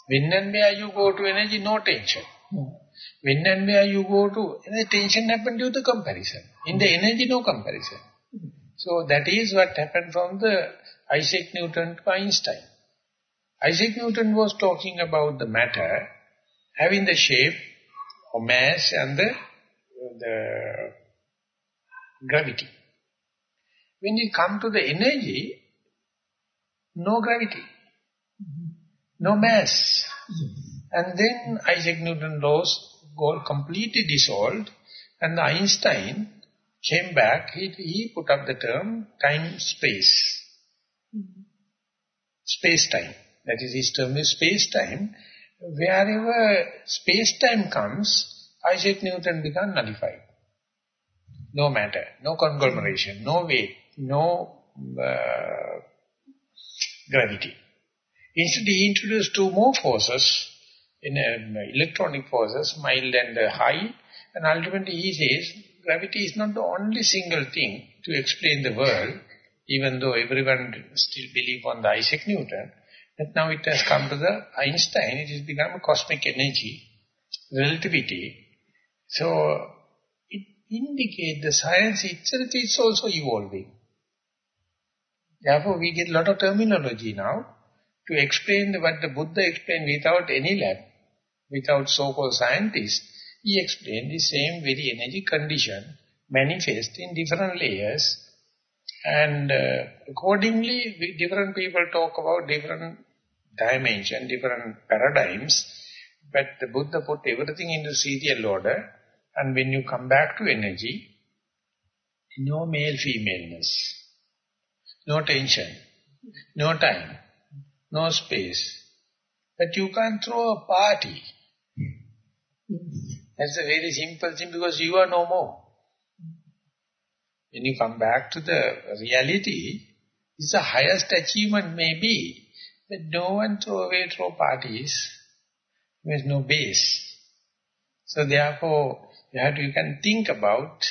When and where you go to energy, no tension. Hmm. When and where you go to, the tension happened due to comparison. In the energy, no comparison. So that is what happened from the Isaac Newton to Einstein. Isaac Newton was talking about the matter having the shape or mass and the, the gravity. When you come to the energy, no gravity, no mass. And then Isaac Newton laws got completely dissolved and Einstein came back, he, he put up the term time-space. Space-time. That is his term is space-time. Wherever space-time comes, Isaac Newton began nullified. No matter, no conglomeration, no weight, no uh, gravity. Instead, he introduced two more forces, in um, electronic forces, mild and uh, high, and ultimately he says, gravity is not the only single thing to explain the world, even though everyone still believe on the Isaac Newton, but now it has come to the Einstein, it has become a cosmic energy, relativity. So, it indicates the science itself is also evolving. Therefore, we get a lot of terminology now to explain what the Buddha explained without any lab, without so-called scientists. He explained the same very energy condition manifest in different layers and uh, accordingly different people talk about different dimension, different paradigms but the Buddha put everything into serial order and when you come back to energy, no male-femaleness, no tension, no time, no space. But you can't throw a party. That's a very simple thing because you are no more. When you come back to the reality, it's the highest achievement maybe, but no one throw away throw parties. There's no base. So therefore, you have to, you can think about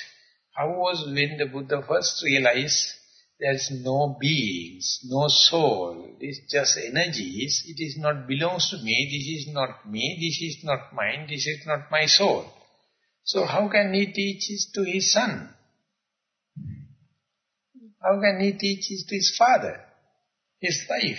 how was when the Buddha first realized there's no beings, no soul, it's just energies, it is not belongs to me, this is not me, this is not mine, this is not my soul. So how can he teach this to his son? How can he teach this to his father, his wife?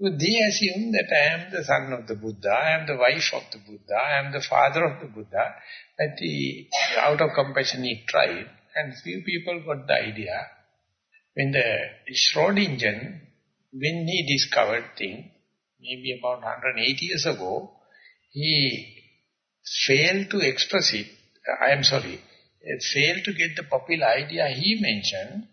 So they assume that I am the son of the Buddha, I am the wife of the Buddha, I am the father of the Buddha. That he, out of compassion he tried, and few people got the idea. When the Schrodinger, when he discovered thing, maybe about 180 years ago, he failed to express it, I am sorry, failed to get the popular idea he mentioned,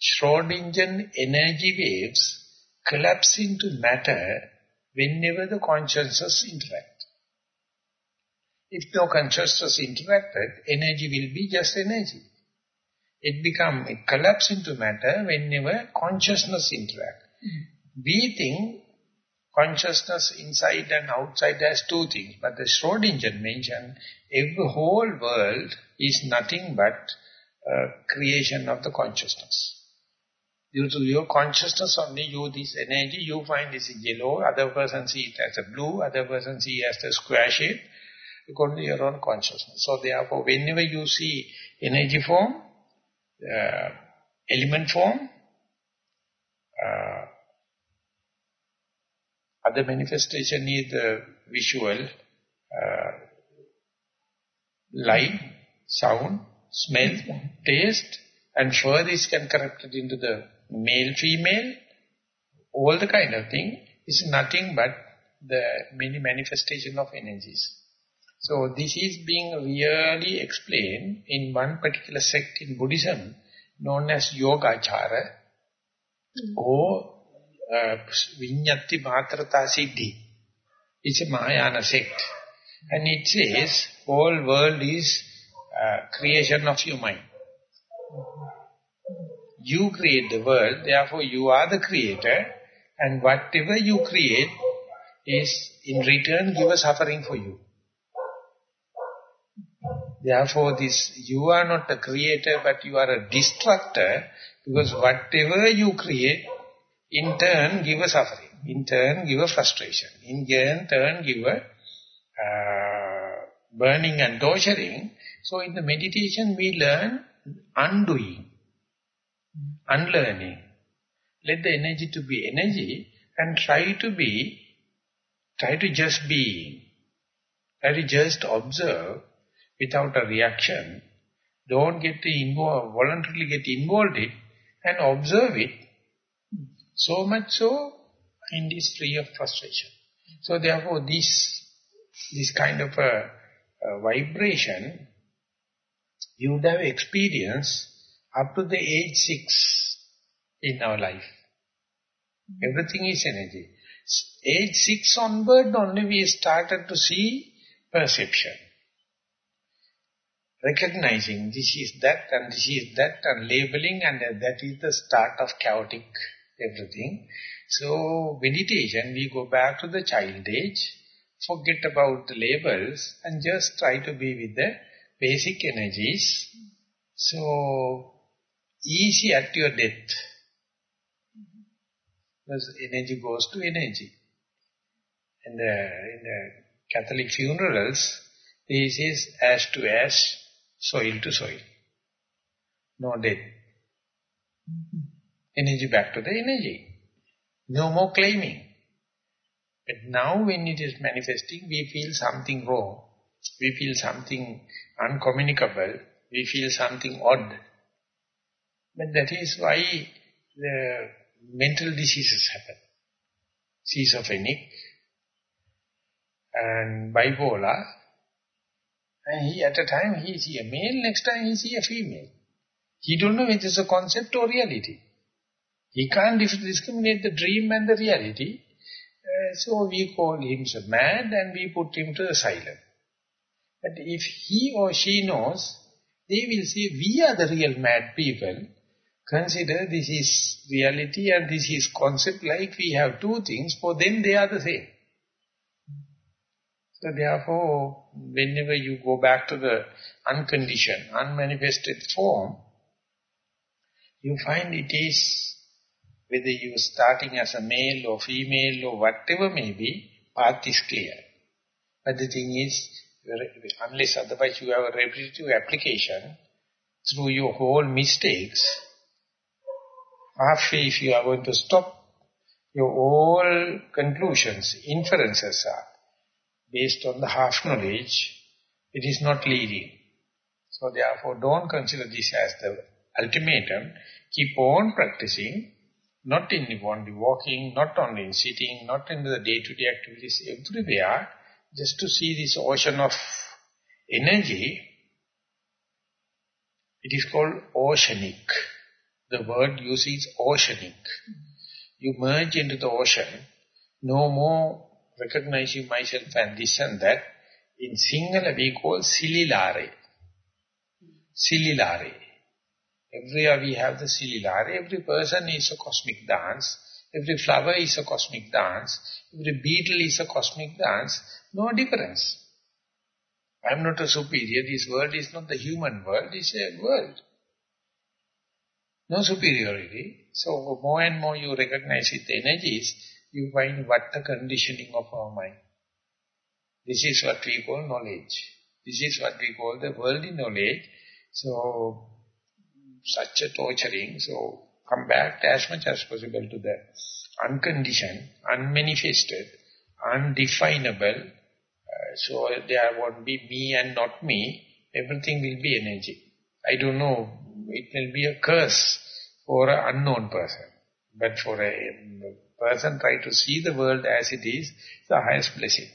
Schrodinger energy waves collapse into matter whenever the consciousness interact. If no consciousness interacted, energy will be just energy. It become it collapse into matter whenever consciousness interact. Mm -hmm. We think consciousness inside and outside has two things. But the Schrodinger mentioned, every whole world is nothing but uh, creation of the consciousness. Due to your consciousness only, you this energy, you find this is yellow, other person see it as a blue, other person see it as a square shape, according to your own consciousness. So therefore, whenever you see energy form, uh, element form, uh, other manifestation is the visual, uh, light, sound, smell, taste, and further is can corrupted into the male, female, all the kind of thing is nothing but the many manifestation of energies. So this is being really explained in one particular sect in Buddhism known as Yogachara mm. or uh, Vinyatti Matrata Siddhi. It's a Mahayana sect. And it says, whole world is uh, creation of your mind. You create the world, therefore you are the creator, and whatever you create is in return give a suffering for you. Therefore this, you are not a creator but you are a destructor because whatever you create in turn give a suffering. in turn give a frustration. In turn give a uh, burning and torturing. So in the meditation we learn undoing, unlearning. Let the energy to be energy and try to be, try to just be, try to just observe without a reaction. Don't get involved, voluntarily get involved in and observe it. So much so, mind is free of frustration. So therefore this, this kind of a, a vibration, you would have experience up to the age six in our life. Everything is energy. Age six onward only we started to see perception. Recognizing this is that and this is that and labeling and that is the start of chaotic everything. So meditation, we go back to the child age, forget about the labels and just try to be with the basic energies. So easy at your death. Because energy goes to energy. In the, in the Catholic funerals, this is ash to ash, soil to soil. No death. Energy back to the energy. No more claiming. But now when it is manifesting, we feel something wrong. We feel something uncommunicable. We feel something odd. But that is why the mental diseases happen. Schizophrenic and bipolar. And he at a time he see a male, next time he see a female. He don't know whether it's a concept or reality. He can't discriminate the dream and the reality. Uh, so we call him mad and we put him to asylum. But if he or she knows, they will say, we are the real mad people. Consider this is reality and this is concept like we have two things. For them they are the same. So therefore, whenever you go back to the unconditioned, unmanifested form, you find it is whether you are starting as a male or female or whatever may be, path is clear. But the thing is, unless otherwise you have a repetitive application, through your whole mistakes, halfway if you are going to stop, your all conclusions, inferences are based on the half knowledge, it is not leading. So therefore don't consider this as the ultimatum, keep on practicing, not in only walking, not only in sitting, not in the day-to-day -day activities, everywhere, just to see this ocean of energy, it is called oceanic. The word used is oceanic. You merge into the ocean, no more recognizing myself and this and that. In Sinhala we call sililare. Sililare. Everywhere we have the sililare. Every person is a cosmic dance. Every flower is a cosmic dance. Every beetle is a cosmic dance. No difference. I am not a superior. This world is not the human world. It's a world. No superiority. So more and more you recognize the energies, you find what the conditioning of our mind. This is what we call knowledge. This is what we call the worldly knowledge. So such a torturing. So come back as much as possible to the unconditioned, unmanifested, undefinable. Uh, so there won't be me and not me. Everything will be energy. I don't know. It will be a curse for an unknown person. But for a person try to see the world as it is, the highest blessing.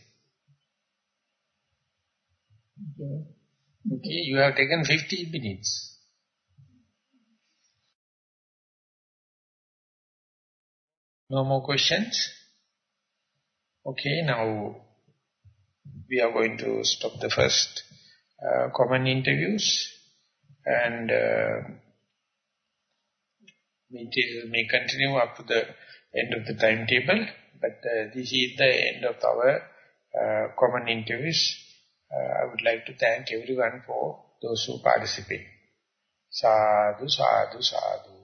Okay, okay you have taken 15 minutes. No more questions? Okay, now we are going to stop the first uh, common interviews and uh, may continue up to the end of the timetable, but uh, this is the end of our uh, common interviews. Uh, I would like to thank everyone for those who participate. Sadhu, sadhu, sadhu.